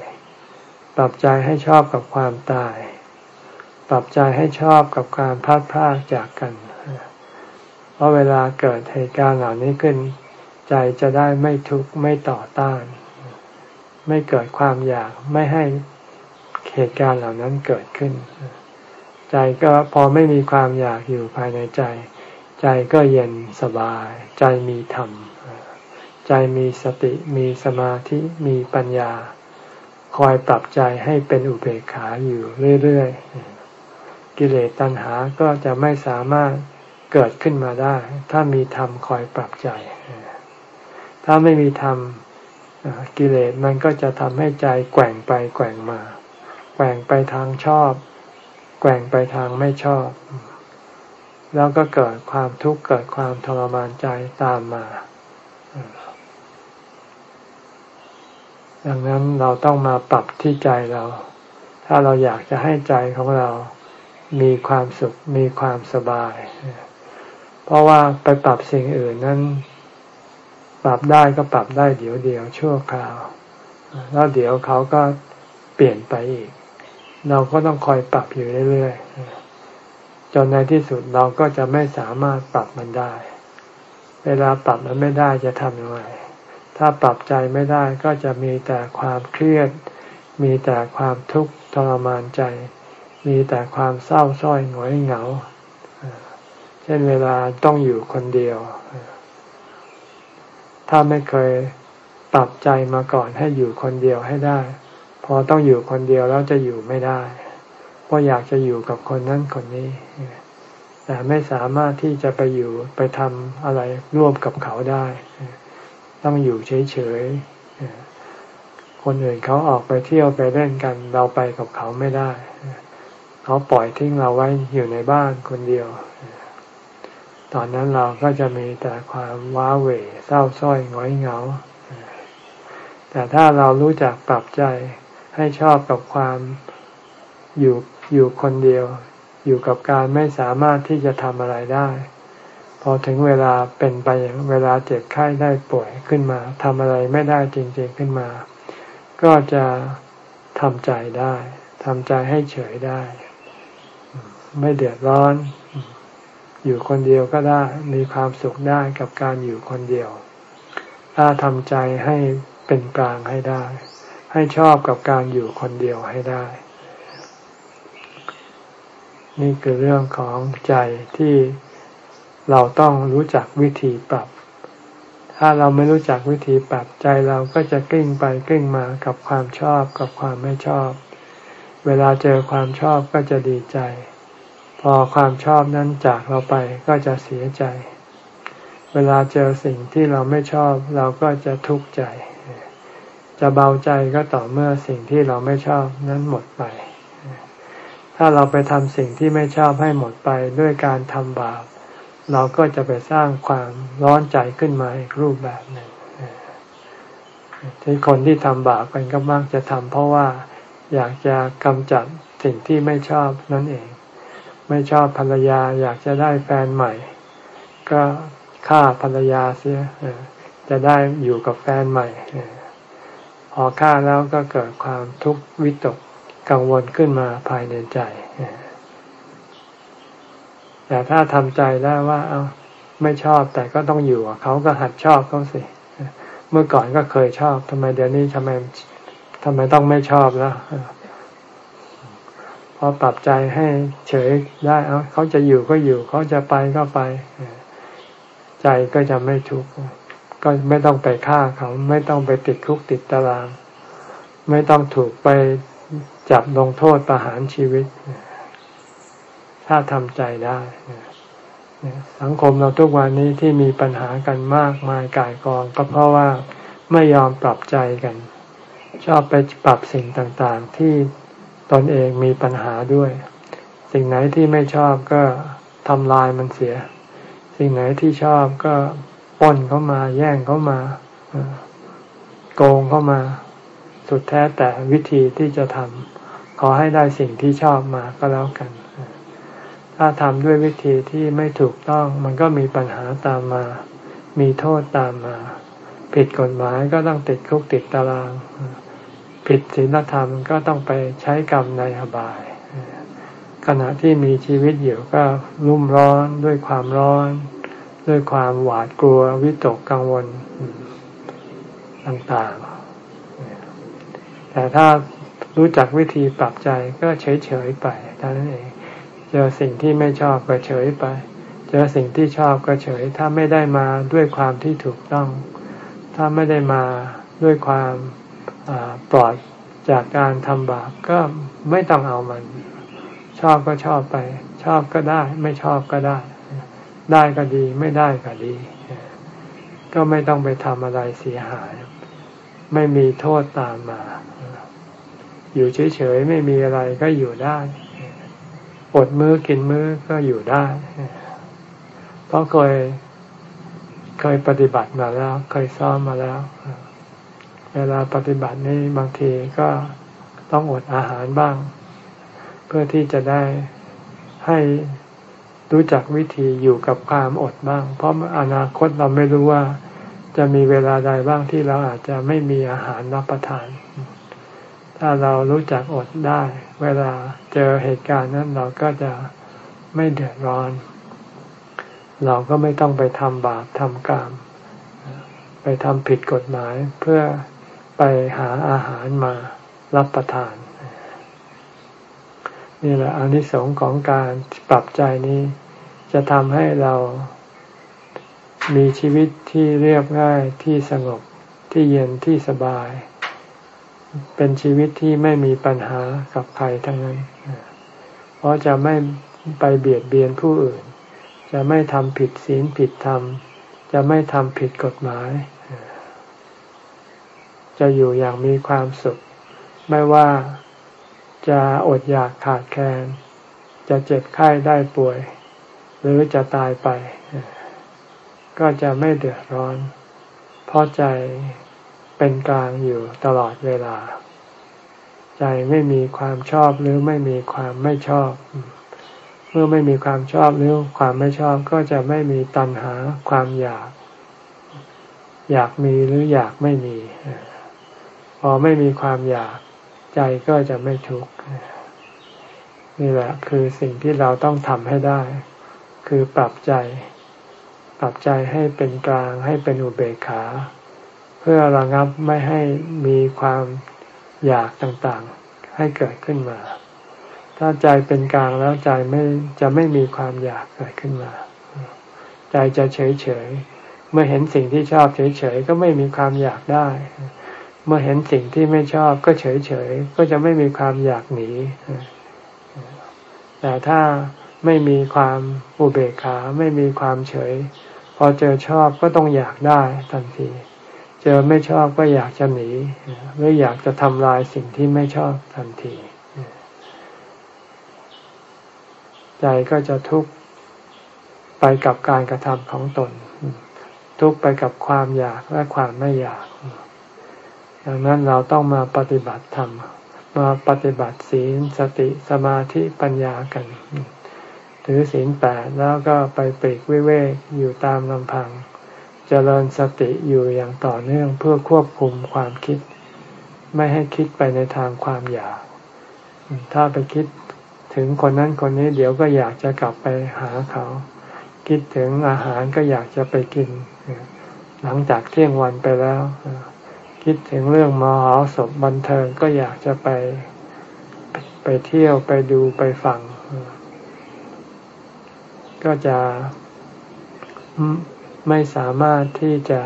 ปรับใจให้ชอบกับความตาย ปรับใจให้ชอบกับการพัดพลากจากกัน เพราะเวลาเกิดเหตุการณ์เหล่านี้ขึ้น ใจจะได้ไม่ทุกข์ไม่ต่อต้าน ไม่เกิดความอยากไม่ให้เหตุการณ์เหล่านั้นเกิดขึ้น ใจก็พอไม่มีความอยากอยู่ภายในใจ ใจก็เย็นสบาย ใจมีธรรม ใจมีสติมีสมาธิมีปัญญา คอยปรับใจให้เป็นอุเบกขาอยู่เรื่อยๆ กิเลสตัณหาก็จะไม่สามารถเกิดขึ้นมาได้ ถ้ามีธรรมคอยปรับใจ ถ้าไม่มีธรรมกิเลสมันก็จะทำให้ใจแกว่งไปแกว่งมา แกว่งไปทางชอบ แกว่งไปทางไม่ชอบ แล้วก็เกิดความทุกข์เกิดความทรมานใจตามมา ดังนั้นเราต้องมาปรับที่ใจเรา ถ้าเราอยากจะให้ใจของเรามีความสุขมีความสบาย เพราะว่าไปปรับสิ่งอื่นนั้น ปรับได้ก็ปรับได้เดี๋ยวเดียวชั่วคราว แล้วเดี๋ยวเขาก็เปลี่ยนไปอีก เราก็ต้องคอยปรับอยู่เรื่อยๆจนในที่สุดเราก็จะไม่สามารถปรับมันได้ เวลาปรับมันไม่ได้จะทำยังไง ถ้าปรับใจไม่ได้ก็จะมีแต่ความเครียด มีแต่ความทุกข์ทรมานใจ มีแต่ความเศร้าส้อยหงอยเหงา เช่นเวลาต้องอยู่คนเดียว ถ้าไม่เคยปรับใจมาก่อนให้อยู่คนเดียวให้ได้ พอต้องอยู่คนเดียวแล้วจะอยู่ไม่ได้ เพราะอยากจะอยู่กับคนนั้นคนนี้ แต่ไม่สามารถที่จะไปอยู่ไปทำอะไรร่วมกับเขาได้ ต้องอยู่เฉยๆ คนอื่นเขาออกไปเที่ยวไปเล่นกัน เราไปกับเขาไม่ได้ เขาปล่อยทิ้งเราไว้อยู่ในบ้านคนเดียว ตอนนั้นเราก็จะมีแต่ความว้าเหวเศร้าส้อยง้อยเหงา แต่ถ้าเรารู้จักปรับใจให้ชอบกับความอยู่อยู่คนเดียว อยู่กับการไม่สามารถที่จะทำอะไรได้ พอถึงเวลาเป็นไปเวลาเจ็บไข้ได้ป่วยขึ้นมาทำอะไรไม่ได้จริง ๆขึ้นมา ก็จะทำใจได้ทำใจให้เฉยได้ ไม่เดือดร้อน อยู่คนเดียวก็ได้ มีความสุขได้กับการอยู่คนเดียว ถ้าทำใจให้เป็นกลางให้ได้ ให้ชอบกับการอยู่คนเดียวให้ได้ นี่คือเรื่องของใจที่ เราต้องรู้จักวิธีปรับ ถ้าเราไม่รู้จักวิธีปรับใจเราก็จะกลิ้งไปกลิ้งมากับความชอบกับความไม่ชอบ เวลาเจอความชอบก็จะดีใจ พอความชอบนั้นจากเราไปก็จะเสียใจ เวลาเจอสิ่งที่เราไม่ชอบ เราก็จะทุกข์ใจ จะเบาใจก็ต่อเมื่อสิ่งที่เราไม่ชอบนั้นหมดไป ถ้าเราไปทำสิ่งที่ไม่ชอบให้หมดไปด้วยการทำบาป เราก็จะไปสร้างความร้อนใจขึ้นมาอีกรูปแบบหนึ่งที่คนที่ทำบาปกันก็มักจะทำเพราะว่าอยากจะกำจัดสิ่งที่ไม่ชอบนั่นเอง ไม่ชอบภรรยาอยากจะได้แฟนใหม่ ก็ฆ่าภรรยาเสียจะได้อยู่กับแฟนใหม่พอฆ่าแล้วก็เกิดความทุกข์วิตกกังวลขึ้นมาภายในใจ แต่ถ้าทำใจได้ว่า เอาไม่ชอบแต่ก็ต้องอยู่เขาก็หัดชอบเขาสิเมื่อก่อนก็เคยชอบทำไมเดี๋ยวนี้ทำไมทำไมต้องไม่ชอบแล้วพอปรับใจให้เฉยได้เอาเขาจะอยู่ก็อยู่เขาจะไปก็ไปใจก็จะไม่ทุกข์ก็ไม่ต้องไปฆ่าเขา ไม่ต้องไปติดคุกติดตาราง ไม่ต้องถูกไปจับลงโทษประหารชีวิต ถ้าทำใจได้สังคมเราทุกวันนี้ที่มีปัญหากันมากมายกายกองก็เพราะว่าไม่ยอมปรับใจกัน ชอบไปปรับสิ่งต่างๆ ที่ตนเองมีปัญหาด้วย สิ่งไหนที่ไม่ชอบก็ทำลายมันเสีย สิ่งไหนที่ชอบก็ป้นเข้ามาแย่งเข้ามาโกงเข้ามา สุดแท้แต่วิธีที่จะทำขอให้ได้สิ่งที่ชอบมาก็แล้วกัน ถ้าทำด้วยวิธีที่ไม่ถูกต้องมันก็มีปัญหาตามมา มีโทษตามมา ผิดกฎหมายก็ต้องติดคุกติดตาราง ผิดศีลธรรมก็ต้องไปใช้กรรมในอบาย ขณะที่มีชีวิตอยู่ก็รุ่มร้อนด้วยความร้อน ด้วยความหวาดกลัววิตกกังวลต่างๆ แต่ถ้ารู้จักวิธีปรับใจก็เฉยๆไปเท่านั้นเอง เจอสิ่งที่ไม่ชอบก็เฉยไป เจอสิ่งที่ชอบก็เฉย ถ้าไม่ได้มาด้วยความที่ถูกต้อง ถ้าไม่ได้มาด้วยความปลอดจากการทำบาปก็ไม่ต้องเอามัน ชอบก็ชอบไป ชอบก็ได้ ไม่ชอบก็ได้ ได้ก็ดี ไม่ได้ก็ดี ก็ไม่ต้องไปทำอะไรเสียหาย ไม่มีโทษตามมา อยู่เฉยๆไม่มีอะไรก็อยู่ได้ อดมือ้อกินมื้อก็อยู่ได้ เพราะเคยเคยปฏิบัติมาแล้ว เคยซ้อมมาแล้ว เวลาปฏิบัตินี้บางทีก็ต้องอดอาหารบ้าง เพื่อที่จะได้ให้รู้จักวิธีอยู่กับความอดบ้าง เพราะอนาคตเราไม่รู้ว่าจะมีเวลาใดบ้างที่เราอาจจะไม่มีอาหารรับประทาน ถ้าเรารู้จักอดได้ เวลาเจอเหตุการณ์นั้นเราก็จะไม่เดือดร้อน เราก็ไม่ต้องไปทำบาปทำกรรมไปทำผิดกฎหมายเพื่อไปหาอาหารมารับประทาน นี่แหละอานิสงส์ของการปรับใจนี้ จะทำให้เรามีชีวิตที่เรียบง่ายที่สงบที่เย็นที่สบาย เป็นชีวิตที่ไม่มีปัญหากับใครทั้งนั้น เพราะจะไม่ไปเบียดเบียนผู้อื่น จะไม่ทำผิดศีลผิดธรรม จะไม่ทำผิดกฎหมาย จะอยู่อย่างมีความสุข ไม่ว่าจะอดอยากขาดแคลน จะเจ็บไข้ได้ป่วย หรือจะตายไป ก็จะไม่เดือดร้อน เพราะใจ เป็นกลางอยู่ตลอดเวลา ใจไม่มีความชอบหรือไม่มีความไม่ชอบ เมื่อไม่มีความชอบหรือความไม่ชอบก็จะไม่มีตัณหาความอยาก อยากมีหรืออยากไม่มี พอไม่มีความอยาก ใจก็จะไม่ทุกข์นี่แหละคือสิ่งที่เราต้องทำให้ได้ คือปรับใจ ปรับใจให้เป็นกลางให้เป็นอุเบกขา เพื่อระงับไม่ให้มีความอยากต่างๆ ให้เกิดขึ้นมา ถ้าใจเป็นกลางแล้วใจไม่จะไม่มีความอยากเกิดขึ้นมา ใจจะเฉยๆ เมื่อเห็นสิ่งที่ชอบเฉยๆ ก็ไม่มีความอยากได้ เมื่อเห็นสิ่งที่ไม่ชอบก็เฉยๆ ก็จะไม่มีความอยากหนี แต่ถ้าไม่มีความอุเบกขาไม่มีความเฉย พอเจอชอบก็ต้องอยากได้ทันที เจอไม่ชอบก็อยากจะหนีหรืออยากจะทำลายสิ่งที่ไม่ชอบทันที ใจก็จะทุกข์ไปกับการกระทำของตน ทุกข์ไปกับความอยากและความไม่อยากดังนั้นเราต้องมาปฏิบัติธรรม มาปฏิบัติศีลสติสมาธิปัญญากัน ถือศีลแปดแล้วก็ไปปรีกวิเวกอยู่ตามลำพัง เจริญสติอยู่อย่างต่อเนื่องเพื่อควบคุมความคิด ไม่ให้คิดไปในทางความอยาก ถ้าไปคิดถึงคนนั้นคนนี้เดี๋ยวก็อยากจะกลับไปหาเขา คิดถึงอาหารก็อยากจะไปกิน หลังจากเที่ยงวันไปแล้ว คิดถึงเรื่องมหาศพบันเทิงก็อยากจะไปไปเที่ยวไปดูไปฟัง ก็จะ ไม่สามารถที่จะ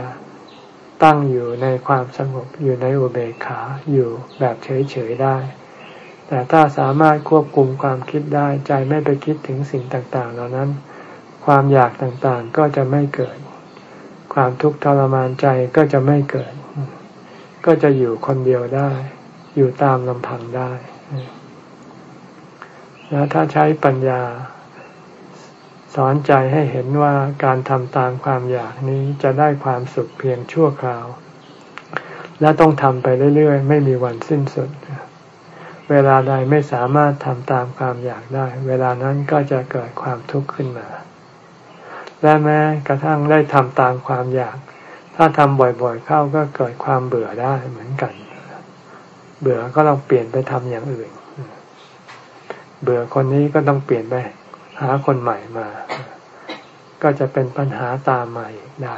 ตั้งอยู่ในความสงบอยู่ในอุเบกขาอยู่แบบเฉยๆได้ แต่ถ้าสามารถควบคุมความคิดได้ใจไม่ไปคิดถึงสิ่งต่างๆ เหล่านั้น ความอยากต่างๆก็จะไม่เกิด ความทุกข์ทรมานใจก็จะไม่เกิด ก็จะอยู่คนเดียวได้ อยู่ตามลำพังได้ แล้วถ้าใช้ปัญญา สอนใจให้เห็นว่าการทำตามความอยากนี้จะได้ความสุขเพียงชั่วคราว และต้องทำไปเรื่อยๆ ไม่มีวันสิ้นสุด เวลาใดไม่สามารถทำตามความอยากได้ เวลานั้นก็จะเกิดความทุกข์ขึ้นมา และแม้กระทั่งได้ทำตามความอยาก ถ้าทำบ่อยๆเข้าก็เกิดความเบื่อได้เหมือนกัน เบื่อก็ต้องเปลี่ยนไปทำอย่างอื่น เบื่อคนนี้ก็ต้องเปลี่ยนไป หาคนใหม่มา ก็จะเป็นปัญหาตามมาอีกได้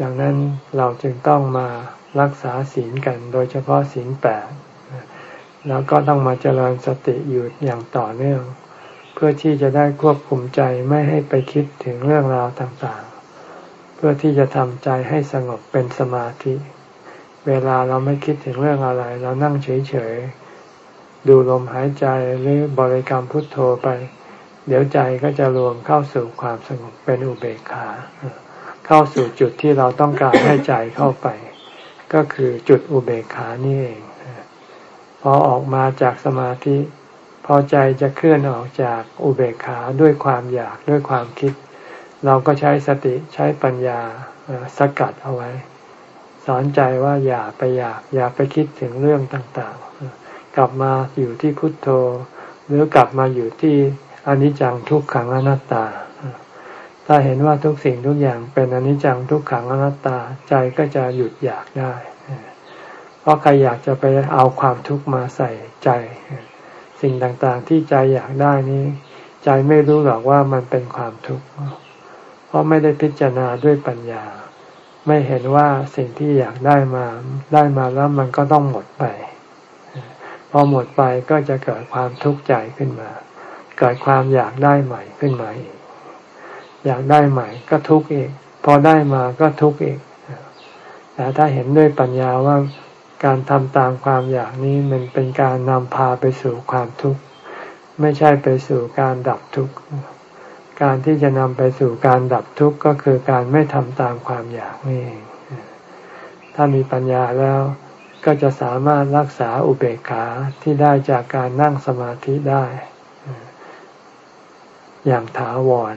ดังนั้นเราจึงต้องมารักษาศีลกัน โดยเฉพาะศีลแปดแล้วก็ต้องมาเจริญสติอยู่อย่างต่อเนื่อง เพื่อที่จะได้ควบคุมใจไม่ให้ไปคิดถึงเรื่องราวต่างๆ เพื่อที่จะทำใจให้สงบเป็นสมาธิ เวลาเราไม่คิดถึงเรื่องอะไร เรานั่งเฉยๆ ดูลมหายใจหรือบริกรรมพุทโธไป เดี๋ยวใจก็จะรวมเข้าสู่ความสงบเป็นอุเบกขา เข้าสู่จุดที่เราต้องการให้ใจเข้าไป ก็คือจุดอุเบกขานี่เองพอออกมาจากสมาธิ พอใจจะเคลื่อนออกจากอุเบกขาด้วยความอยากด้วยความคิด เราก็ใช้สติใช้ปัญญาสกัดเอาไว้ สอนใจว่าอย่าไปอยาก อย่าไปคิดถึงเรื่องต่าง ๆ กลับมาอยู่ที่พุทโธ หรือกลับมาอยู่ที่อนิจจังทุกขังอนัตตา ถ้าเห็นว่าทุกสิ่งทุกอย่างเป็นอนิจจังทุกขังอนัตตาใจก็จะหยุดอยากได้ เพราะใครอยากจะไปเอาความทุกข์มาใส่ใจ สิ่งต่างๆที่ใจอยากได้นี้ ใจไม่รู้หรอกว่ามันเป็นความทุกข์เพราะไม่ได้พิจารณาด้วยปัญญา ไม่เห็นว่าสิ่งที่อยากได้มาได้มาแล้วมันก็ต้องหมดไป พอหมดไปก็จะเกิดความทุกข์ใจขึ้นมา เกิดความอยากได้ใหม่ขึ้นมาอีก อยากได้ใหม่ก็ทุกข์อีก พอได้มาก็ทุกข์อีก แต่ถ้าเห็นด้วยปัญญาว่าการทำตามความอยากนี้มันเป็นการนำพาไปสู่ความทุกข์ ไม่ใช่ไปสู่การดับทุกข์ การที่จะนำไปสู่การดับทุกข์ก็คือการไม่ทำตามความอยากนี่เองถ้ามีปัญญาแล้ว ก็จะสามารถรักษาอุเบกขาที่ได้จากการนั่งสมาธิได้ อย่างถาวร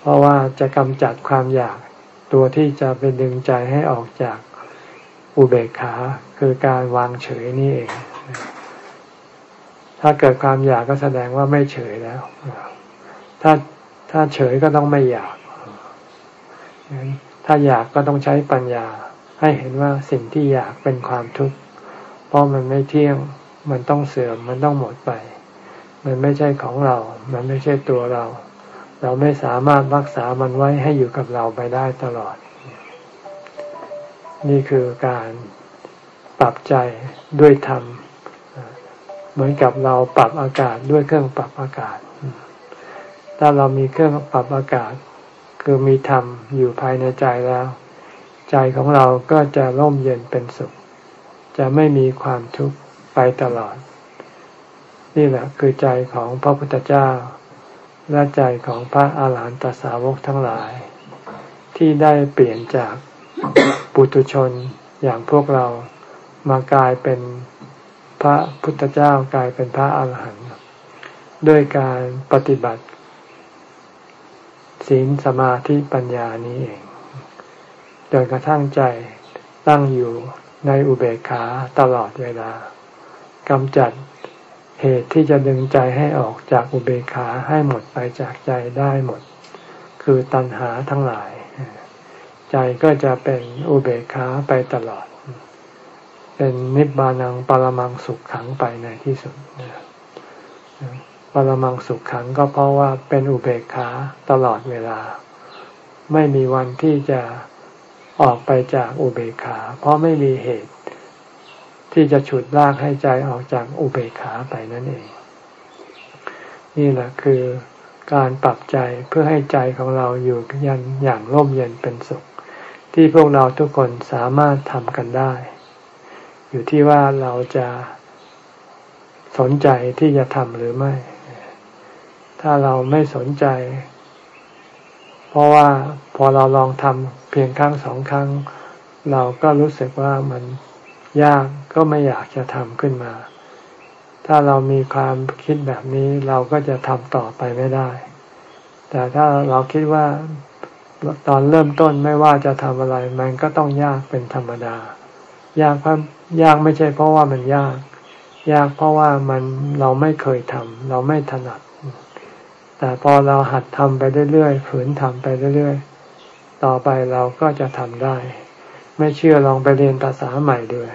เพราะว่าจะกำจัดความอยากตัวที่จะไปดึงใจให้ออกจากอุเบกขาคือการวางเฉยนี่เอง ถ้าเกิดความอยากก็แสดงว่าไม่เฉยแล้ว ถ้าถ้าเฉยก็ต้องไม่อยาก ถ้าอยากก็ต้องใช้ปัญญา ให้เห็นว่าสิ่งที่อยากเป็นความทุกข์ เพราะมันไม่เที่ยง มันต้องเสื่อม มันต้องหมดไป มันไม่ใช่ของเรา มันไม่ใช่ตัวเรา เราไม่สามารถรักษามันไว้ให้อยู่กับเราไปได้ตลอด นี่คือการปรับใจด้วยธรรม เหมือนกับเราปรับอากาศด้วยเครื่องปรับอากาศ ถ้าเรามีเครื่องปรับอากาศ คือมีธรรมอยู่ภายในใจแล้ว ใจของเราก็จะร่มเย็นเป็นสุข จะไม่มีความทุกข์ไปตลอด นี่แหละคือใจของพระพุทธเจ้า และใจของพระอาหารหันตสาวกทั้งหลาย ที่ได้เปลี่ยนจากปุถุชนอย่างพวกเรามากลายเป็นพระพุทธเจ้ากลายเป็นพระอาหารหันต์ด้วยการปฏิบัติศีลสมาธิปัญญานี้เอง จนกระทั่งใจตั้งอยู่ในอุเบกขาตลอดเวลากำจัดเหตุที่จะดึงใจให้ออกจากอุเบกขาให้หมดไปจากใจได้หมด คือตัณหาทั้งหลาย ใจก็จะเป็นอุเบกขาไปตลอด เป็นนิบานังปรมังสุขขังไปในที่สุดปรมังสุขขังก็เพราะว่าเป็นอุเบกขาตลอดเวลา ไม่มีวันที่จะ ออกไปจากอุเบกขา เพราะไม่มีเหตุ ที่จะฉุดลากให้ใจออกจากอุเบกขาไปนั่นเอง นี่แหละคือการปรับใจเพื่อให้ใจของเราอยู่ยันอย่างร่มเย็นเป็นสุข ที่พวกเราทุกคนสามารถทำกันได้ อยู่ที่ว่าเราจะสนใจที่จะทำหรือไม่ ถ้าเราไม่สนใจ เพราะว่าพอเราลองทำเพียงครั้งสองครั้ง เราก็รู้สึกว่ามันยากก็ไม่อยากจะทำขึ้นมา ถ้าเรามีความคิดแบบนี้เราก็จะทำต่อไปไม่ได้ แต่ถ้าเราคิดว่าตอนเริ่มต้นไม่ว่าจะทำอะไร มันก็ต้องยากเป็นธรรมดา ยากเพราะยากไม่ใช่เพราะว่ามันยาก ยากเพราะว่ามันเราไม่เคยทำเราไม่ถนัด แต่พอเราหัดทำไปเรื่อยๆ ฝืนทำไปเรื่อยๆ ต่อไปเราก็จะทำได้ ไม่เชื่อลองไปเรียนภาษาใหม่ด้วย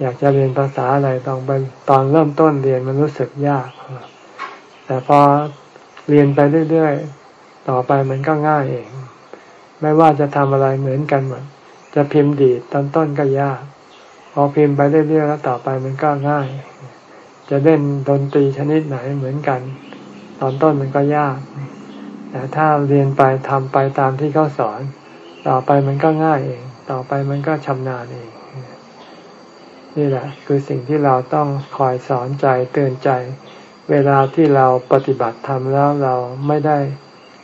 อยากจะเรียนภาษาอะไรต้องไปตอนเริ่มต้นเรียนมันรู้สึกยาก แต่พอเรียนไปเรื่อยๆ ต่อไปมันก็ง่ายเอง ไม่ว่าจะทำอะไรเหมือนกันหมด จะพิมพ์ดีดตอนต้นก็ยาก พอพิมพ์ไปเรื่อยๆ แล้วต่อไปมันก็ง่าย จะเล่นดนตรีชนิดไหนเหมือนกัน อนต้นมันก็ยาก แต่ถ้าเรียนไปทำไปตามที่เขาสอน ต่อไปมันก็ง่ายเอง ต่อไปมันก็ชำนาญเอง นี่แหละ คือสิ่งที่เราต้องคอยสอนใจเตือนใจ เวลาที่เราปฏิบัติทำแล้วเราไม่ได้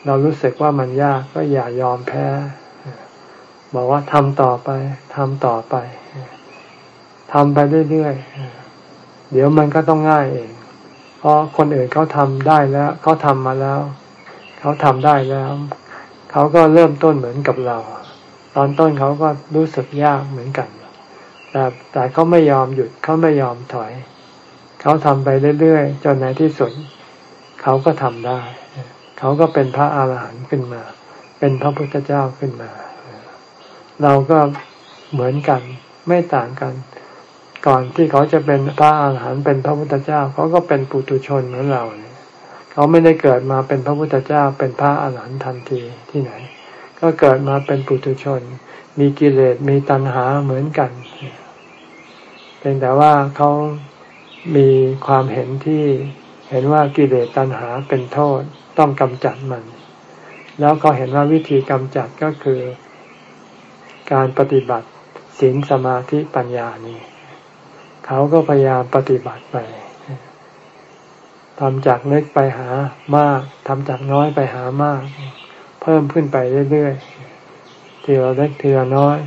เรารู้สึกว่ามันยากก็อย่ายอมแพ้ บอกว่าทำต่อไปทำต่อไปทำไปเรื่อยๆเดี๋ยวมันก็ต้องง่ายเอง เพราะคนอื่นเขาทำได้แล้วเขาทำมาแล้ว เขาทำได้แล้วเขาก็เริ่มต้นเหมือนกับเรา ตอนต้นเขาก็รู้สึกยากเหมือนกัน แต่แต่เขาไม่ยอมหยุดเขาไม่ยอมถอย เขาทำไปเรื่อยๆจนในที่สุดเขาก็ทำได้ เขาก็เป็นพระอาหารหันต์ขึ้นมา เป็นพระพุทธเจ้าขึ้นมา เราก็เหมือนกันไม่ต่างกัน ก่อนที่เขาจะเป็นพระอาหารหันต์เป็นพระพุทธเจ้าเขาก็เป็นปุถุชนเหมือนเราเนี่ยเขาไม่ได้เกิดมาเป็นพระพุทธเจ้า เป็นพระอาหารหันต์ทันทีที่ไหน ก็เกิดมาเป็นปุถุชน มีกิเลสมีตัณหาเหมือนกันเพียงแต่ว่าเขามีความเห็นที่เห็นว่ากิเลสตัณหาเป็นโทษต้องกำจัดมัน แล้วเขาเห็นว่าวิธีกำจัดก็คือ การปฏิบัติศีลสมาธิปัญญานี้ เขาก็พยายามปฏิบัติไปทำจากเล็กไปหามากทำจากน้อยไปหามาก เพิ่มขึ้นไปเรื่อยๆทีละเล็กทีละน้อย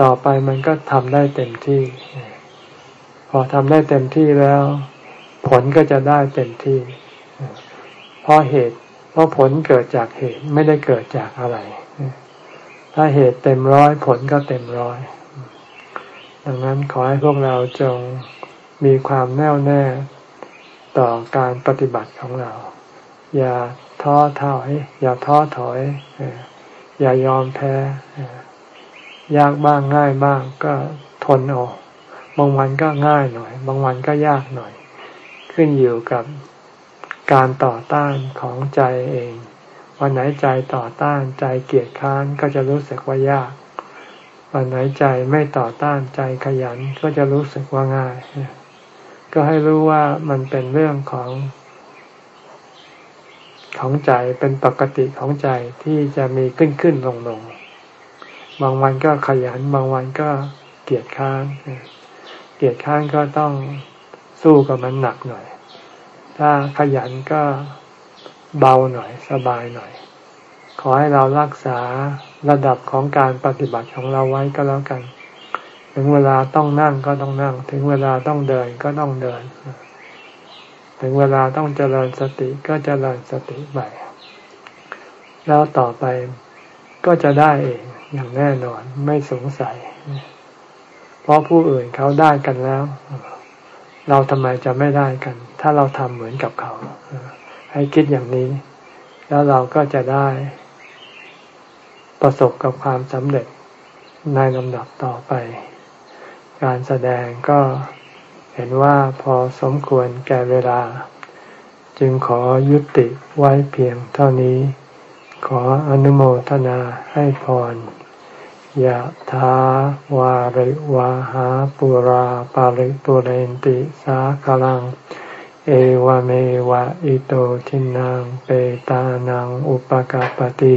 ต่อไปมันก็ทำได้เต็มที่ พอทำได้เต็มที่แล้ว ผลก็จะได้เต็มที่ เพราะเหตุ เพราะผลเกิดจากเหตุไม่ได้เกิดจากอะไร ถ้าเหตุเต็มร้อยผลก็เต็มร้อย ดังนั้นขอให้พวกเราจงมีความแน่วแน่ต่อการปฏิบัติของเรา อย่าท้อถอยอย่าท้อถอย อย่ายอมแพ้ ยากบ้างง่ายบ้างก็ทนเอาบางวันก็ง่ายหน่อย บางวันก็ยากหน่อย ขึ้นอยู่กับการต่อต้านของใจเอง วันไหนใจต่อต้านใจเกียดค้านก็จะรู้สึกว่ายาก วันไหนใจไม่ต่อต้านใจขยันก็จะรู้สึกว่าง่าย ก็ให้รู้ว่ามันเป็นเรื่องของ ของใจเป็นปกติของใจที่จะมีขึ้นขึ้นลงลงบางวันก็ขยัน บางวันก็เกียดค้านเกียดค้านก็ต้องสู้กับมันหนักหน่อย ถ้าขยันก็เบาหน่อย สบายหน่อย ขอให้เรารักษา ระดับของการปฏิบัติของเราไว้ก็แล้วกัน ถึงเวลาต้องนั่งก็ต้องนั่ง ถึงเวลาต้องเดินก็ต้องเดิน ถึงเวลาต้องเจริญสติก็เจริญสติไปแล้วต่อไปก็จะได้เองอย่างแน่นอนไม่สงสัย เพราะผู้อื่นเขาได้กันแล้ว เราทำไมจะไม่ได้กัน ถ้าเราทำเหมือนกับเขา ให้คิดอย่างนี้ แล้วเราก็จะได้ ประสบกับความสำเร็จในลำดับต่อไป การแสดงก็เห็นว่าพอสมควรแก่เวลา จึงขอยุติไว้เพียงเท่านี้ ขออนุโมทนาให้พรยะถาวาริวาหาปุราปาริปุเรนติสาคลัง เอวเมวะอิโตทินังเปตานังอุปกาปติ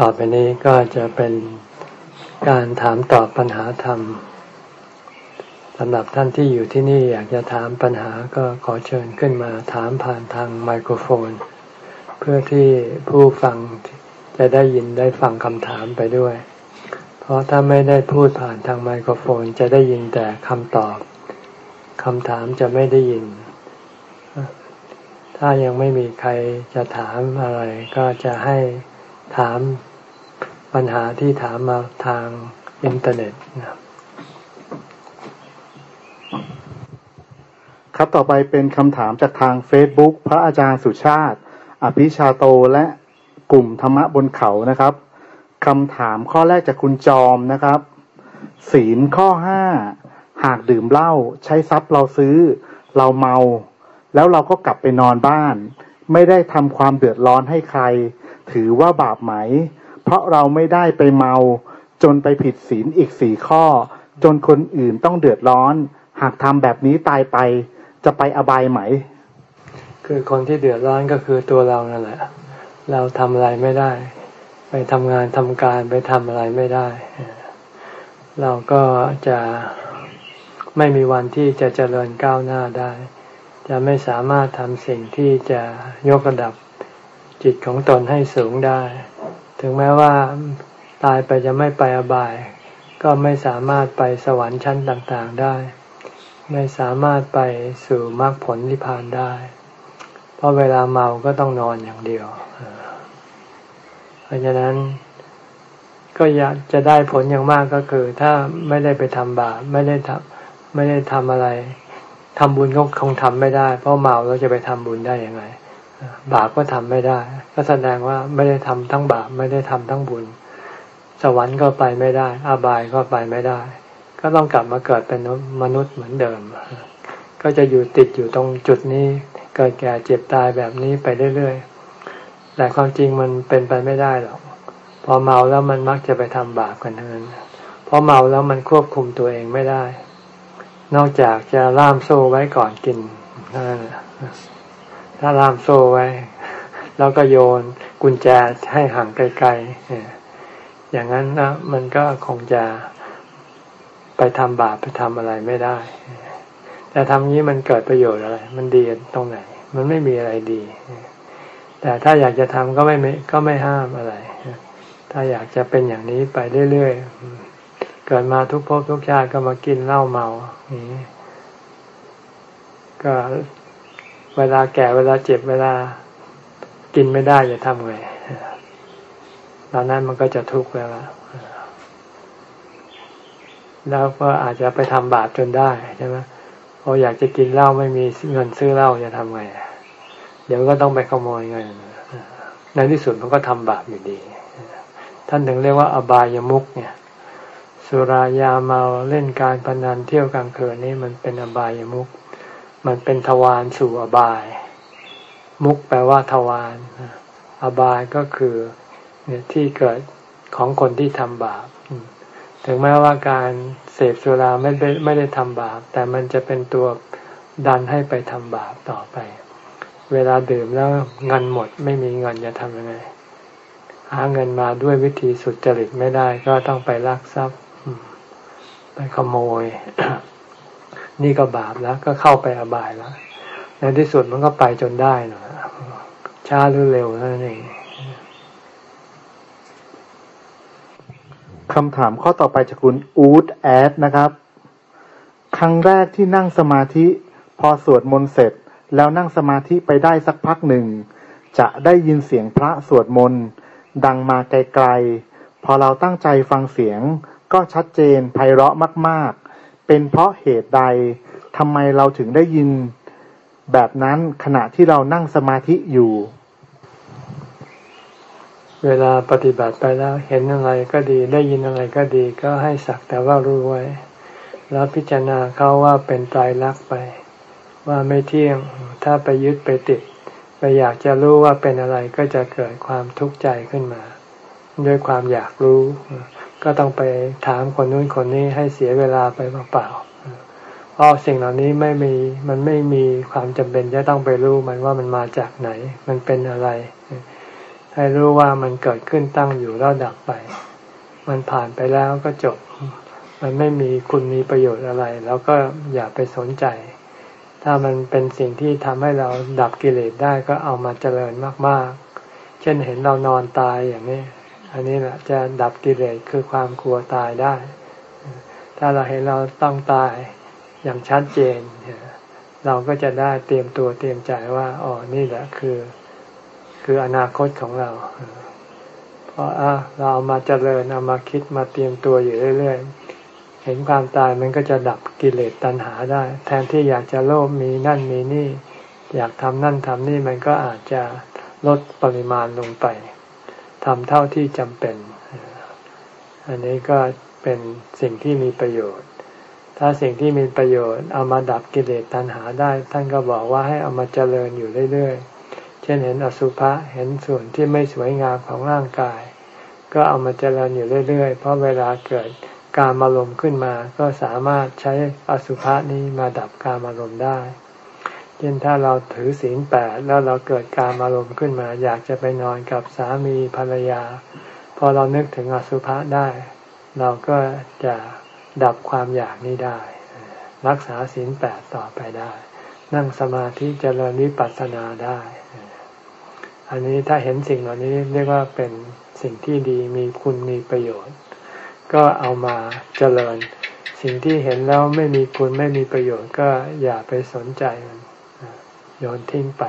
ต่อไปนี้ก็จะเป็นการถามตอบปัญหาธรรมสำหรับท่านที่อยู่ที่นี่อยากจะถามปัญหาก็ขอเชิญขึ้นมาถามผ่านทางไมโครโฟน เพื่อที่ผู้ฟังจะได้ยินได้ฟังคำถามไปด้วย เพราะถ้าไม่ได้พูดผ่านทางไมโครโฟนจะได้ยินแต่คำตอบคำถามจะไม่ได้ยิน ถ้ายังไม่มีใครจะถามอะไรก็จะให้ ถามปัญหาที่ถามมาทางอินเทอร์เน็ตนะครับต่อไปเป็นคำถามจากทาง Facebook พระอาจารย์สุชาติ อภิชาโตและกลุ่มธรรมะบนเขานะครับคำถามข้อแรกจากคุณจอมนะครับ ศีลข้อห้าหากดื่มเหล้าใช้ทรัพย์เราซื้อเราเมา แล้วเราก็กลับไปนอนบ้าน ไม่ได้ทำความเดือดร้อนให้ใคร ถือว่าบาปไหม เพราะเราไม่ได้ไปเมา จนไปผิดศีลอีกสี่ข้อ จนคนอื่นต้องเดือดร้อน หากทำแบบนี้ตายไป จะไปอบายไหม คือคนที่เดือดร้อนก็คือตัวเรานั่นแหละ เราทำอะไรไม่ได้ ไปทำงานทำการไปทำอะไรไม่ได้ เราก็จะไม่มีวันที่จะเจริญก้าวหน้าได้ จะไม่สามารถทำสิ่งที่จะยกระดับจิตของตนให้สูงได้ ถึงแม้ว่าตายไปจะไม่ไปอบาย ก็ไม่สามารถไปสวรรค์ชั้นต่างๆได้ ไม่สามารถไปสู่มรรคผลนิพพานได้ เพราะเวลาเมาก็ต้องนอนอย่างเดียว เพราะฉะนั้นก็อยากจะได้ผลอย่างมากก็คือ ถ้าไม่ได้ไปทำบาปไม่ได้ทำไม่ได้ทำอะไร ทำบุญก็คงทำไม่ได้ เพราะเมาเราจะไปทำบุญได้ยังไง บาปก็ทำไม่ได้ ก็แสดงว่าไม่ได้ทำทั้งบาปไม่ได้ทำทั้งบุญ สวรรค์ก็ไปไม่ได้ อบายก็ไปไม่ได้ ก็ต้องกลับมาเกิดเป็นมนุษย์เหมือนเดิม ก็จะอยู่ติดอยู่ตรงจุดนี้ เกิดแก่เจ็บตายแบบนี้ไปเรื่อยๆ แต่ความจริงมันเป็นไปไม่ได้หรอก พอเมาแล้วมันมักจะไปทำบาปกันทั้งนั้นพราะเมาแล้วมันควบคุมตัวเองไม่ได้ นอกจากจะล่ามโซ่ไว้ก่อนกินถ้าล่ามโซ่ไว้ แล้วก็โยนกุญแจให้ห่างไกลๆอย่างนั้นนะมันก็คงจะไปทำบาปไปทำอะไรไม่ได้ แต่ทำนี้มันเกิดประโยชน์อะไร มันดีตรงไหน มันไม่มีอะไรดี แต่ถ้าอยากจะทำก็ไม่ก็ไม่ห้ามอะไร ถ้าอยากจะเป็นอย่างนี้ไปเรื่อยๆ เกิดมาทุกภพทุกชาติก็มากินเหล้าเมานี้ก็เวลาแก่เวลาเจ็บเวลากินไม่ได้จะทำไงตอนนั้นมันก็จะทุกข์แล้วแล้วก็อาจจะไปทำบาปจนได้ใช่ไหมพออยากจะกินเหล้าไม่มีเงินซื้อเหล้าจะทำไงเดี๋ยวก็ต้องไปขโมยเงินในที่สุดมันก็ทำบาปอยู่ดี ท่านถึงเรียกว่าอบายามุกเนี่ย สุรายาเมาเล่นการพนันเที่ยวกลางคืนนี่มันเป็นอบายมุกมันเป็นทวารสู่อบาย มุกแปลว่าทวารอบายก็คือเนี่ยที่เกิดของคนที่ทำบาป ถึงแม้ว่าการเสพสุราไม่ได้ไม่ได้ทำบาป แต่มันจะเป็นตัวดันให้ไปทำบาปต่อไป เวลาดื่มแล้วเงินหมดไม่มีเงินจะทำยังไง หาเงินมาด้วยวิธีสุดจริตไม่ได้ก็ต้องไปลักทรัพย์ ไปขโมย นี่ก็บาปแล้ว ก็เข้าไปอบายแล้ว ในที่สุดมันก็ไปจนได้หนะช้าหรือเร็วนั่นเองคำถามข้อต่อไปจากคุณอูดแอดนะครับ ครั้งแรกที่นั่งสมาธิ พอสวดมนต์เสร็จ แล้วนั่งสมาธิไปได้สักพักหนึ่ง จะได้ยินเสียงพระสวดมนต์ดังมาไกลๆ พอเราตั้งใจฟังเสียง ก็ชัดเจนไพเราะมาก ๆ เป็นเพราะเหตุใดทำไมเราถึงได้ยินแบบนั้นขณะที่เรานั่งสมาธิอยู่ เวลาปฏิบัติไปแล้วเห็นอะไรก็ดีได้ยินอะไรก็ดีก็ให้สักแต่ว่ารู้ไว้ แล้วพิจารณาเขาว่าเป็นตายรักไป ว่าไม่เที่ยงถ้าไปยึดไปติด ไปอยากจะรู้ว่าเป็นอะไรก็จะเกิดความทุกข์ใจขึ้นมา ด้วยความอยากรู้ ก็ต้องไปถามคนนู้นคนนี้ให้เสียเวลาไปเปล่าๆเพราะสิ่งเหล่านี้ไม่มีมันไม่มีความจำเป็นจะต้องไปรู้มันว่ามันมาจากไหน มันเป็นอะไร ให้รู้ว่ามันเกิดขึ้นตั้งอยู่แล้วดับไป มันผ่านไปแล้วก็จบ มันไม่มีคุณมีประโยชน์อะไร แล้วก็อย่าไปสนใจ ถ้ามันเป็นสิ่งที่ทำให้เราดับกิเลสได้ก็เอามาเจริญมากๆ เช่นเห็นเรานอนตายอย่างนี้ อันนี้แหละจะดับกิเลสคือความกลัวตายได้ ถ้าเราเห็นเราต้องตายอย่างชัดเจน เราก็จะได้เตรียมตัวเตรียมใจว่าอ๋อนี่แหละคือ คืออนาคตของเรา เพราะเราเอามาเจริญเอามาคิดมาเตรียมตัวอยู่เรื่อยๆ เห็นความตายมันก็จะดับกิเลสตัณหาได้ แทนที่อยากจะโลภมีนั่นมีนี่ อยากทำนั่นทำนี่มันก็อาจจะลดปริมาณลงไป ทำเท่าที่จำเป็น อันนี้ก็เป็นสิ่งที่มีประโยชน์ ถ้าสิ่งที่มีประโยชน์ เอามาดับกิเลสตัณหาได้ ท่านก็บอกว่าให้เอามาเจริญอยู่เรื่อยๆ เช่นเห็นอสุภะเห็นส่วนที่ไม่สวยงามของร่างกาย ก็เอามาเจริญอยู่เรื่อยๆ เพราะเวลาเกิดการอารมณ์ขึ้นมา ก็สามารถใช้อสุภะนี้มาดับการอารมณ์ได้ เช่นถ้าเราถือศีลแปดแล้วเราเกิดการอารมณ์ขึ้นมา อยากจะไปนอนกับสามีภรรยา พอเรานึกถึงอสุภะได้ เราก็จะดับความอยากนี้ได้ รักษาศีลแปดต่อไปได้ นั่งสมาธิเจริญวิปัสสนาได้ อันนี้ถ้าเห็นสิ่งเหล่านี้เรียกว่าเป็นสิ่งที่ดีมีคุณมีประโยชน์ ก็เอามาเจริญ สิ่งที่เห็นแล้วไม่มีคุณไม่มีประโยชน์ก็อย่าไปสนใจมัน โยนทิ้งไป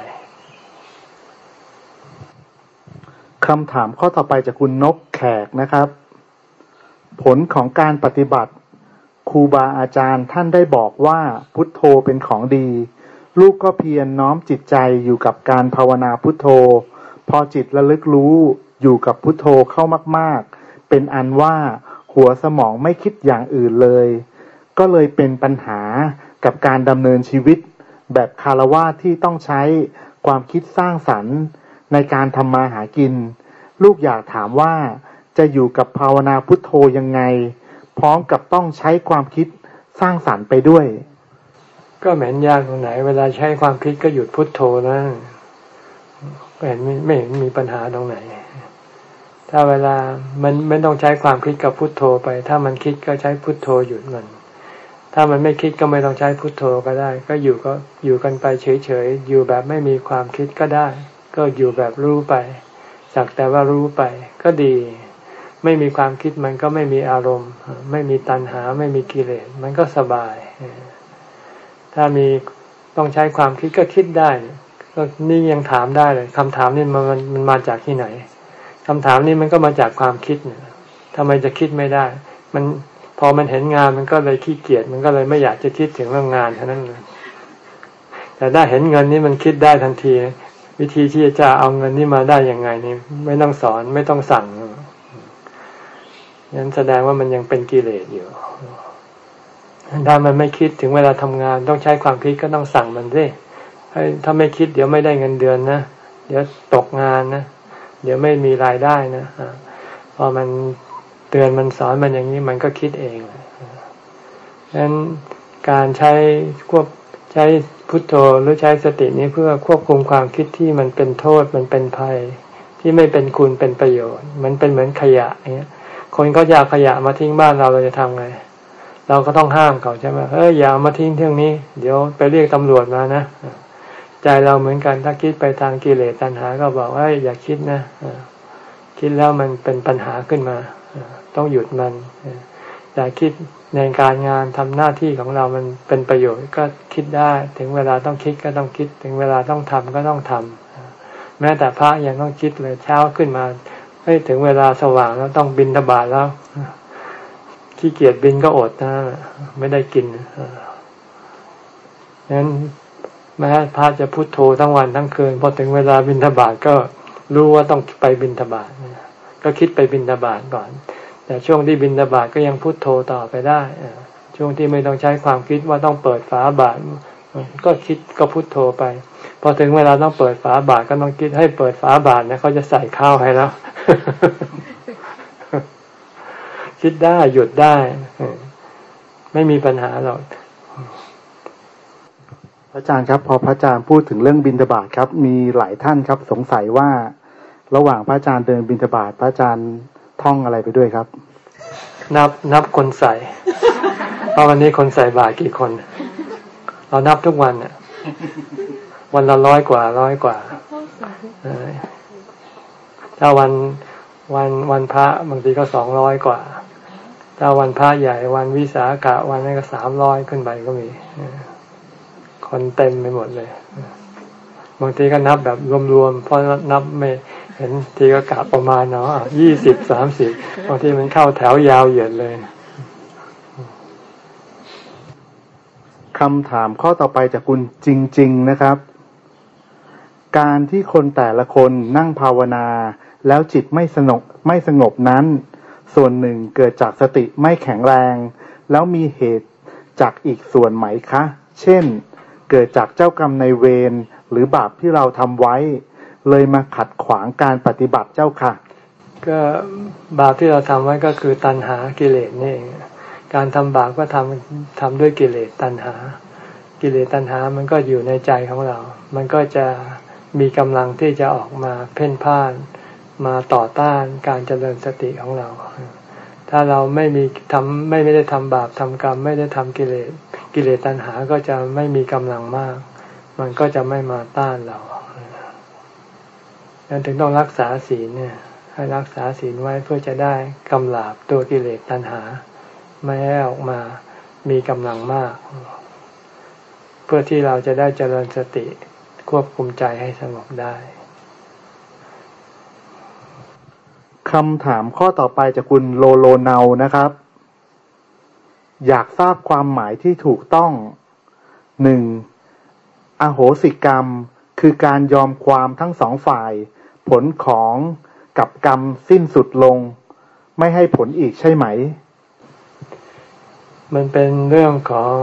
คำถามข้อต่อไปจากคุณนกแขกนะครับ ผลของการปฏิบัติครูบาอาจารย์ท่านได้บอกว่าพุทโธเป็นของดี ลูกก็เพียรน้อมจิตใจอยู่กับการภาวนาพุทโธ พอจิตระลึกรู้อยู่กับพุทโธเข้ามากๆ เป็นอันว่าหัวสมองไม่คิดอย่างอื่นเลย ก็เลยเป็นปัญหากับการดำเนินชีวิต แบบคารวะที่ต้องใช้ความคิดสร้างสรรค์ในการทำมาหากิน ลูกอยากถามว่าจะอยู่กับภาวนาพุทโธยังไง พร้อมกับต้องใช้ความคิดสร้างสรรค์ไปด้วย ก็เหม็นยากตรงไหน เวลาใช้ความคิดก็หยุดพุทโธนะเห็นไม่เห็นมีปัญหาตรงไหน ถ้าเวลามันไม่ต้องใช้ความคิดกับพุทโธไป ถ้ามันคิดก็ใช้พุทโธหยุดมัน ถ้ามันไม่คิดก็ไม่ต้องใช้พุทโธก็ได้ ก็อยู่ก็อยู่กันไปเฉยๆ อยู่แบบไม่มีความคิดก็ได้ ก็อยู่แบบรู้ไป สักแต่ว่ารู้ไป ก็ดี ไม่มีความคิดมันก็ไม่มีอารมณ์ ไม่มีตัณหา ไม่มีกิเลส มันก็สบาย ถ้ามีต้องใช้ความคิดก็คิดได้ ก็นี่ยังถามได้เลยคำถามนี่มันมันมาจากที่ไหนคำถามนี่มันก็มาจากความคิดเนี่ยทำไมจะคิดไม่ได้ มัน พอมันเห็นงานมันก็เลยขี้เกียจมันก็เลยไม่อยากจะคิดถึงเรื่องงานเท่านั้นเลยแต่ได้เห็นเงินนี่มันคิดได้ทันที วิธีที่จะเอาเงินนี่มาได้ยังไงนี่ไม่ต้องสอนไม่ต้องสั่งนั้นแสดงว่ามันยังเป็นกิเลสอยู่ถ้ามันไม่คิดถึงเวลาทำงาน ต้องใช้ความคิดก็ต้องสั่งมันสิให้ถ้าไม่คิดเดี๋ยวไม่ได้เงินเดือนนะเดี๋ยวตกงานนะเดี๋ยวไม่มีรายได้นะพอมัน เตือนมันสอนมันอย่างนี้มันก็คิดเองดังนั้นการใช้ควบใช้พุทโธหรือใช้สตินี้เพื่อควบคุมความคิดที่มันเป็นโทษมันเป็นภัย ที่ไม่เป็นคุณเป็นประโยชน์ มันเป็นเหมือนขยะเนี้ย คนเขาอยากขยะมาทิ้งบ้านเราเราจะทำไง เราก็ต้องห้ามเขาใช่ไหมเฮ้ยอย่ามาทิ้งเที่ยงนี้ เดี๋ยวไปเรียกตำรวจมานะใจเราเหมือนกันถ้าคิดไปทางกิเลสตัณหา ก็บอกว่าอย่าคิดนะคิดแล้วมันเป็นปัญหาขึ้นมา ต้องหยุดมันอย่คิดในการงานทำหน้าที่ของเรามันเป็นประโยชน์ก็คิดได้ ถึงเวลาต้องคิดก็ต้องคิด ถึงเวลาต้องทำก็ต้องทำแม้แต่พระยังต้องคิดเลยเช้าขึ้นมาเฮ้ยถึงเวลาสว่างแล้วต้องบินทบาทแล้วขี้เกียจบินก็อดนะไม่ได้กินนั้นแม้พระจะพุโทโธทั้งวันทั้งคืนพอถึงเวลาบินทบาทก็รู้ว่าต้องไปบินทบาทก็คิดไปบินทบาทก่อน แต่ช่วงที่บินทบาทก็ยังพุโทโธต่อไปได้ช่วงที่ไม่ต้องใช้ความคิดว่าต้องเปิดฝาบาทก็คิดก็พุโทโธไป พอถึงเวลาต้องเปิดฝาบาทก็ต้องคิดให้เปิดฝาบาทนะเขาจะใส่ข้าวให้แล้ว คิดได้หยุดได้ไม่มีปัญหาหรอกพระอาจารย์ครับพอพระอาจารย์พูดถึงเรื่องบินทบาทครับ มีหลายท่านครับ สงสัยว่า ระหว่างพระอาจารย์เดินบินทบาทพระอาจารย์ ท่องอะไรไปด้วยครับ นับนับคนใส่เพราะวันนี้คนใส่บาทกี่คน เรานับทุกวันเนี่ยวันละร้อยกว่าร้อยกว่าถ้าวันวันวันพระบางทีก็สองร้อยกว่า ถ้าวันพระใหญ่วันวิสาขะวันนั้นก็สามร้อยขึ้นไปก็มี คนเต็มไปหมดเลย บางทีก็นับแบบรวมๆเพราะนับไม่ เห็นทีก็กะประมาณเนาะยี่สิบสามสิบบางทีมันเข้าแถวยาวเหยียดเลยคำถามข้อต่อไปจากคุณจริง ๆนะครับ การที่คนแต่ละคนนั่งภาวนา แล้วจิตไม่สงบไม่สงบนั้น ส่วนหนึ่งเกิดจากสติไม่แข็งแรง แล้วมีเหตุจากอีกส่วนไหมคะ เช่น เกิดจากเจ้ากรรมในเวรหรือบาปที่เราทำไว้ เลยมาขัดขวางการปฏิบัติเจ้าค่ะ ก็บาปที่เราทำไว้ก็คือตัณหากิเลสนี่เองการทำบาปก็ทำทำด้วยกิเลสตัณหา กิเลสตัณหามันก็อยู่ในใจของเรา มันก็จะมีกำลังที่จะออกมาเพ่นพ่าน มาต่อต้านการเจริญสติของเรา ถ้าเราไม่มีทำไม่ไม่ได้ทำบาปทำกรรม ไม่ได้ทำกิเลสกิเลสตัณหาก็จะไม่มีกำลังมาก มันก็จะไม่มาต้านเรา ดังถึงต้องรักษาศีลเนี่ยให้รักษาศีลไว้เพื่อจะได้กำลาบตัวกิเลสตัณหา ไม่ให้ออกมามีกำลังมาก เพื่อที่เราจะได้เจริญสติควบคุมใจให้สงบได้คำถามข้อต่อไปจากคุณโลโลเนานะครับ อยากทราบความหมายที่ถูกต้องหนึ่งอโหสิกรรม คือการยอมความทั้งสองฝ่าย ผลของกับกรรมสิ้นสุดลง ไม่ให้ผลอีกใช่ไหม มันเป็นเรื่องของ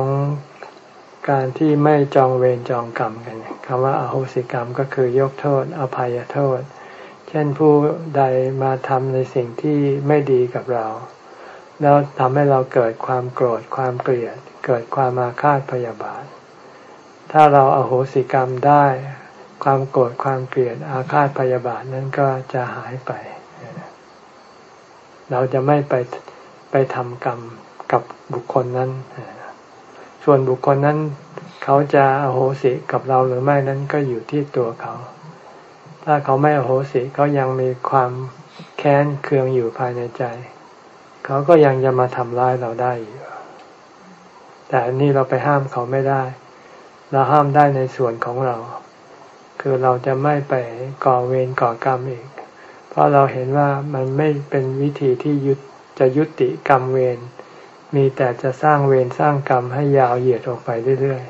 การที่ไม่จองเวรจองกรรมกันคำว่าอาโหสิกรรมก็คือยกโทษ อภัยโทษ เช่นผู้ใดมาทำในสิ่งที่ไม่ดีกับเรา แล้วทำให้เราเกิดความโกรธความเกลียด เกิดความมาฆาตพยาบาท ถ้าเราอาโหสิกรรมได้ ความโกรธความเกลียดอาฆาตพยาบาทนั้นก็จะหายไป เราจะไม่ไปไปทำกรรมกับบุคคลนั้น ส่วนบุคคลนั้น เขาจะอโหสิกับเราหรือไม่นั้นก็อยู่ที่ตัวเขา ถ้าเขาไม่อโหสิเขายังมีความแค้นเคืองอยู่ภายในใจ เขาก็ยังจะมาทำร้ายเราได้อยู่แต่นี่เราไปห้ามเขาไม่ได้ เราห้ามได้ในส่วนของเรา คือเราจะไม่ไปก่อเวรก่อกรรมอีก เพราะเราเห็นว่ามันไม่เป็นวิธีที่ยุดจะยุติกรรมเวร มีแต่จะสร้างเวรสร้างกรรมให้ยาวเหยียดออกไปเรื่อย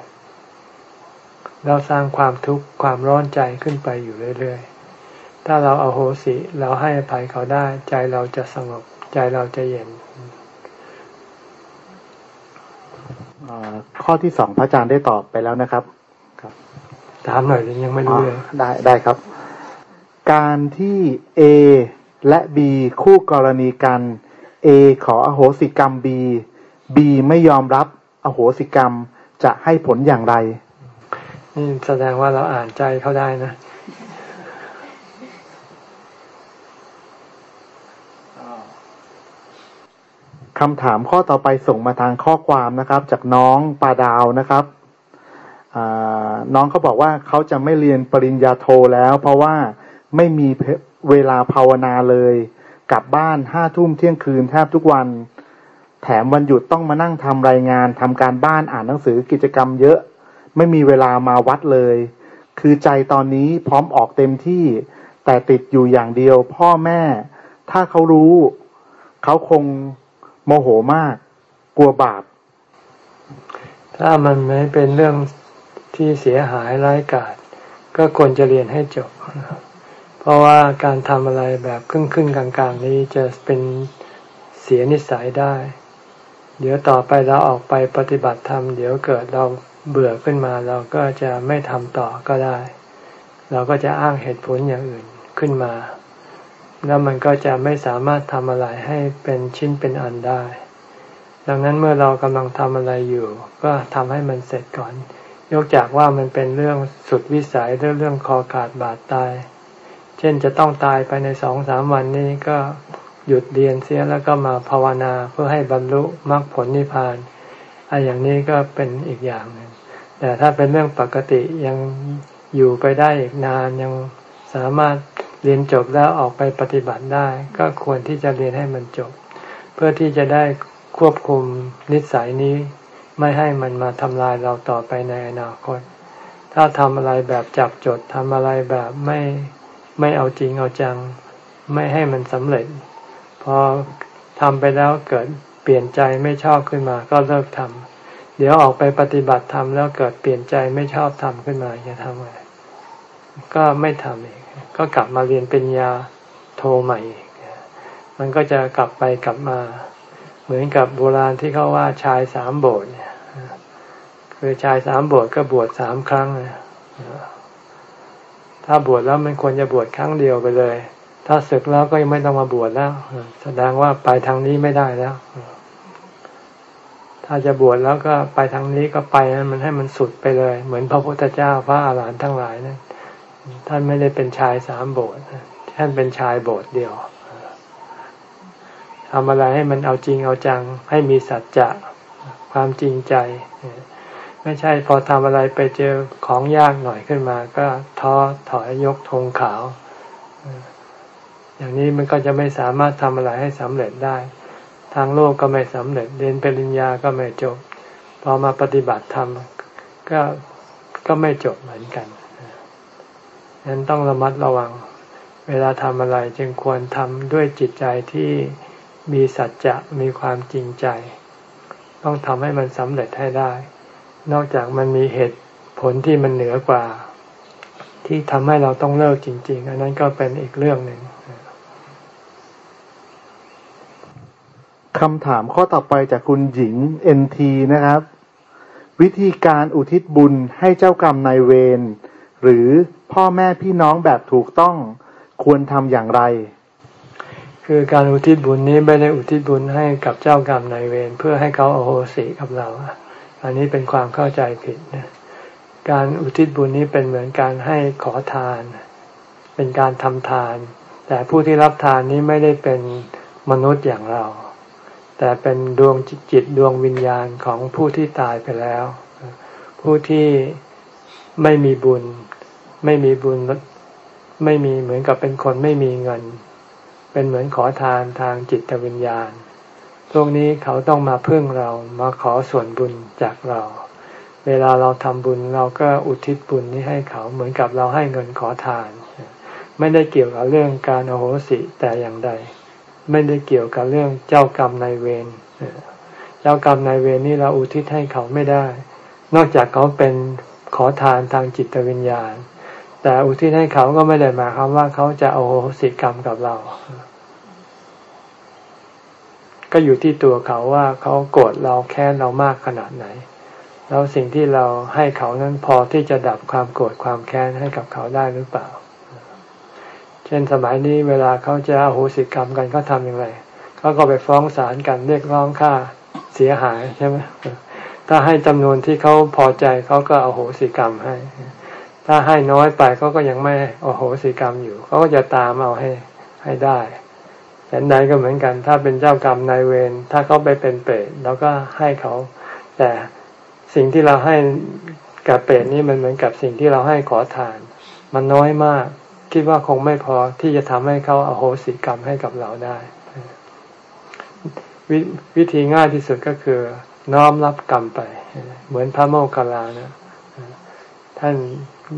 ๆเราสร้างความทุกข์ความร้อนใจขึ้นไปอยู่เรื่อยๆ ถ้าเราเอาโหสิเราให้อภัยเขาได้ ใจเราจะสงบใจเราจะเย็นข้อที่สองพระอาจารย์ได้ตอบไปแล้วนะครับ ถามหน่อยยังไม่รู้เลยได้ได้ครับ การที่ A และ B คู่กรณีกัน A ขออโหสิกรรม B B ไม่ยอมรับอโหสิกรรมจะให้ผลอย่างไร นี่แสดงว่าเราอ่านใจเขาได้นะคำถามข้อต่อไปส่งมาทางข้อความนะครับ จากน้องปาดาวนะครับ น้องเขาบอกว่าเขาจะไม่เรียนปริญญาโทแล้ว เพราะว่าไม่มีเวลาภาวนาเลยกลับบ้านห้าทุ่มเที่ยงคืนแทบทุกวัน แถมวันหยุดต้องมานั่งทำรายงานทำการบ้านอ่านหนังสือกิจกรรมเยอะ ไม่มีเวลามาวัดเลย คือใจตอนนี้พร้อมออกเต็มที่ แต่ติดอยู่อย่างเดียว พ่อแม่ ถ้าเขารู้ เขาคงโมโหมาก กลัวบาปถ้ามันไม่เป็นเรื่อง ที่เสียหายร้ายกาจก็ควรจะเรียนให้จบ เพราะว่าการทำอะไรแบบครึ่งครึ่งกลางๆนี้จะเป็นเสียนิสัยได้ เดี๋ยวต่อไปเราออกไปปฏิบัติธรรมเดี๋ยวเกิดเราเบื่อขึ้นมาเราก็จะไม่ทำต่อก็ได้ เราก็จะอ้างเหตุผลอย่างอื่นขึ้นมา แล้วมันก็จะไม่สามารถทำอะไรให้เป็นชิ้นเป็นอันได้ ดังนั้นเมื่อเรากำลังทำอะไรอยู่ ก็ทำให้มันเสร็จก่อน ยกจากว่ามันเป็นเรื่องสุดวิสัยเรื่องเรื่องคอขาดบาดตาย เช่นจะต้องตายไปในสองสามวันนี้ก็หยุดเรียนเสียแล้วก็มาภาวนาเพื่อให้บรรลุมรรคผลนิพพานอันอย่างนี้ก็เป็นอีกอย่างหนึ่งแต่ถ้าเป็นเรื่องปกติยังอยู่ไปได้อีกนานยังสามารถเรียนจบแล้วออกไปปฏิบัติได้ ก็ควรที่จะเรียนให้มันจบ เพื่อที่จะได้ควบคุมนิสัยนี้ ไม่ให้มันมาทำลายเราต่อไปในอนาคต ถ้าทำอะไรแบบจับจดทำอะไรแบบไม่ไม่เอาจริงเอาจัง ไม่ให้มันสำเร็จ พอทำไปแล้วเกิดเปลี่ยนใจไม่ชอบขึ้นมา ก็เลิกทำเดี๋ยวออกไปปฏิบัติทำแล้วเกิดเปลี่ยนใจไม่ชอบทำขึ้นมาจะทำไงก็ไม่ทำอีกก็กลับมาเรียนเป็นยาโทใหม่อีกมันก็จะกลับไปกลับมา เหมือนกับโบราณที่เขาว่าชายสามโบสถ์เนี่ย คือชายสามโบสถ์ก็บวชสามครั้งนะถ้าบวชแล้วมันควรจะบวชครั้งเดียวไปเลย ถ้าศึกแล้วก็ยังไม่ต้องมาบวชแล้วแสดงว่าไปทางนี้ไม่ได้แล้ว ถ้าจะบวชแล้วก็ไปทางนี้ก็ไปมันให้มันสุดไปเลย เหมือนพระพุทธเจ้าพระอาหารหันต์ทั้งหลายนะท่านไม่ได้เป็นชายสามโบสถ์ท่านเป็นชายโบสถ์เดียวทำอะไรให้มันเอาจริงเอาจัง ให้มีสัจจะความจริงใจ ไม่ใช่พอทำอะไรไปเจอของยากหน่อยขึ้นมา ก็ท้อถอยยกธงขาว อย่างนี้มันก็จะไม่สามารถทำอะไรให้สำเร็จได้ ทางโลกก็ไม่สำเร็จเรียนปริญญาก็ไม่จบ พอมาปฏิบัติธรรมก็ก็ไม่จบเหมือนกันฉะนั้นต้องระมัดระวัง เวลาทำอะไรจึงควรทำด้วยจิตใจที่มีสัจจะมีความจริงใจ ต้องทำให้มันสำเร็จให้ได้ นอกจากมันมีเหตุผลที่มันเหนือกว่า ที่ทำให้เราต้องเลิกจริง ๆ อันนั้นก็เป็นอีกเรื่องหนึ่งคำถามข้อต่อไปจากคุณหญิงเอ็นทีนะครับ วิธีการอุทิศบุญให้เจ้ากรรมนายเวรหรือพ่อแม่พี่น้องแบบถูกต้องควรทำอย่างไร คือการอุทิศบุญนี้ไม่ได้อุทิศบุญให้กับเจ้ากรรมนายเวรเพื่อให้เขาโอโหสิกับเรา อันนี้เป็นความเข้าใจผิดนะการอุทิศบุญนี้เป็นเหมือนการให้ขอทาน เป็นการทำทาน แต่ผู้ที่รับทานนี้ไม่ได้เป็นมนุษย์อย่างเรา แต่เป็นดวงจิตดวงวิญญาณของผู้ที่ตายไปแล้ว ผู้ที่ไม่มีบุญ ไม่มีบุญไม่มีเหมือนกับเป็นคนไม่มีเงิน เป็นเหมือนขอทานทางจิตวิญญาณ พวกนี้เขาต้องมาพึ่งเรามาขอส่วนบุญจากเรา เวลาเราทำบุญเราก็อุทิศบุญนี้ให้เขาเหมือนกับเราให้เงินขอทาน ไม่ได้เกี่ยวกับเรื่องการโอโหสิแต่อย่างใด ไม่ได้เกี่ยวกับเรื่องเจ้ากรรมนายเวรเจ้ากรรมนายเวรนี่เราอุทิศให้เขาไม่ได้ นอกจากเขาเป็นขอทานทางจิตวิญญาณ แต่อุทิศให้เขาก็ไม่ได้หมายความว่าเขาจะโอโหสิกรรมกับเรา ก็อยู่ที่ตัวเขาว่าเขาโกรธเราแค้นเรามากขนาดไหน แล้วสิ่งที่เราให้เขานั้นพอที่จะดับความโกรธความแค้นให้กับเขาได้หรือเปล่า เช่นสมัยนี้เวลาเขาจะโหสิกรรมกันเขาทำอย่างไรเขาก็ไปฟ้องศาลกันเรียกร้องค่าเสียหายใช่ไหมถ้าให้จำนวนที่เขาพอใจเขาก็อโหสิกรรมให้ ถ้าให้น้อยไปเขาก็ยังไม่อโหสิกรรมอยู่เขาก็จะตามเอาให้ให้ได้ แต่ใดก็เหมือนกัน ถ้าเป็นเจ้ากรรมนายเวรถ้าเขาไปเป็นเปรตเราก็ให้เขา แต่สิ่งที่เราให้กับเปรตนี่มันเหมือนกับสิ่งที่เราให้ขอทาน มันน้อยมาก คิดว่าคงไม่พอที่จะทำให้เขาเอาโหสิกรรมให้กับเราได้ววิธีง่ายที่สุดก็คือ น้อมรับกรรมไป เหมือนพระโมคคัลลานะท่าน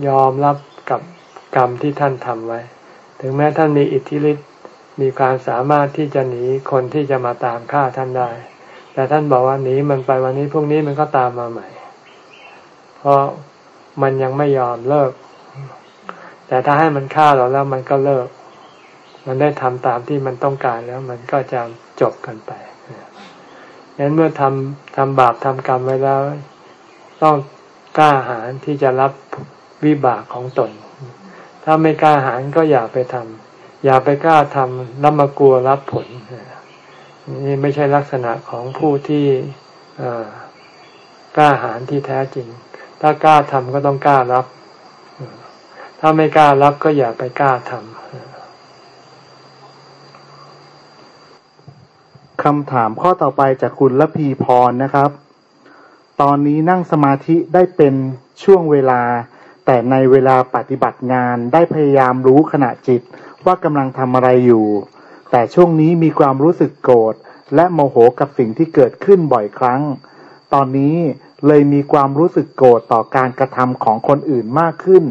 ยอมรับกับกรรมที่ท่านทำไว้ ถึงแม้ท่านมีอิทธิฤทธิ์ มีความสามารถที่จะหนีคนที่จะมาตามฆ่าท่านได้ แต่ท่านบอกว่าหนีมันไปวันนี้พรุ่งนี้มันก็ตามมาใหม่ เพราะมันยังไม่ยอมเลิก แต่ถ้าให้มันฆ่าเราแล้วมันก็เลิก มันได้ทำตามที่มันต้องการแล้วมันก็จะจบกันไปงั้นเมื่อทำทำบาปทำกรรมไว้แล้ว ต้องกล้าหาญที่จะรับวิบากของตน ถ้าไม่กล้าหาญก็อย่าไปทำ อย่าไปกล้าทำแล้วมากลัวรับผล นี่ไม่ใช่ลักษณะของผู้ที่กล้าหาญที่แท้จริง ถ้ากล้าทำก็ต้องกล้ารับ ถ้าไม่กล้ารับก็อย่าไปกล้าทำคำถามข้อต่อไปจากคุณละพีพรนะครับ ตอนนี้นั่งสมาธิได้เป็นช่วงเวลา แต่ในเวลาปฏิบัติงานได้พยายามรู้ขณะจิต ว่ากำลังทำอะไรอยู่ แต่ช่วงนี้มีความรู้สึกโกรธและโมโหกับสิ่งที่เกิดขึ้นบ่อยครั้ง ตอนนี้เลยมีความรู้สึกโกรธต่อการกระทำของคนอื่นมากขึ้น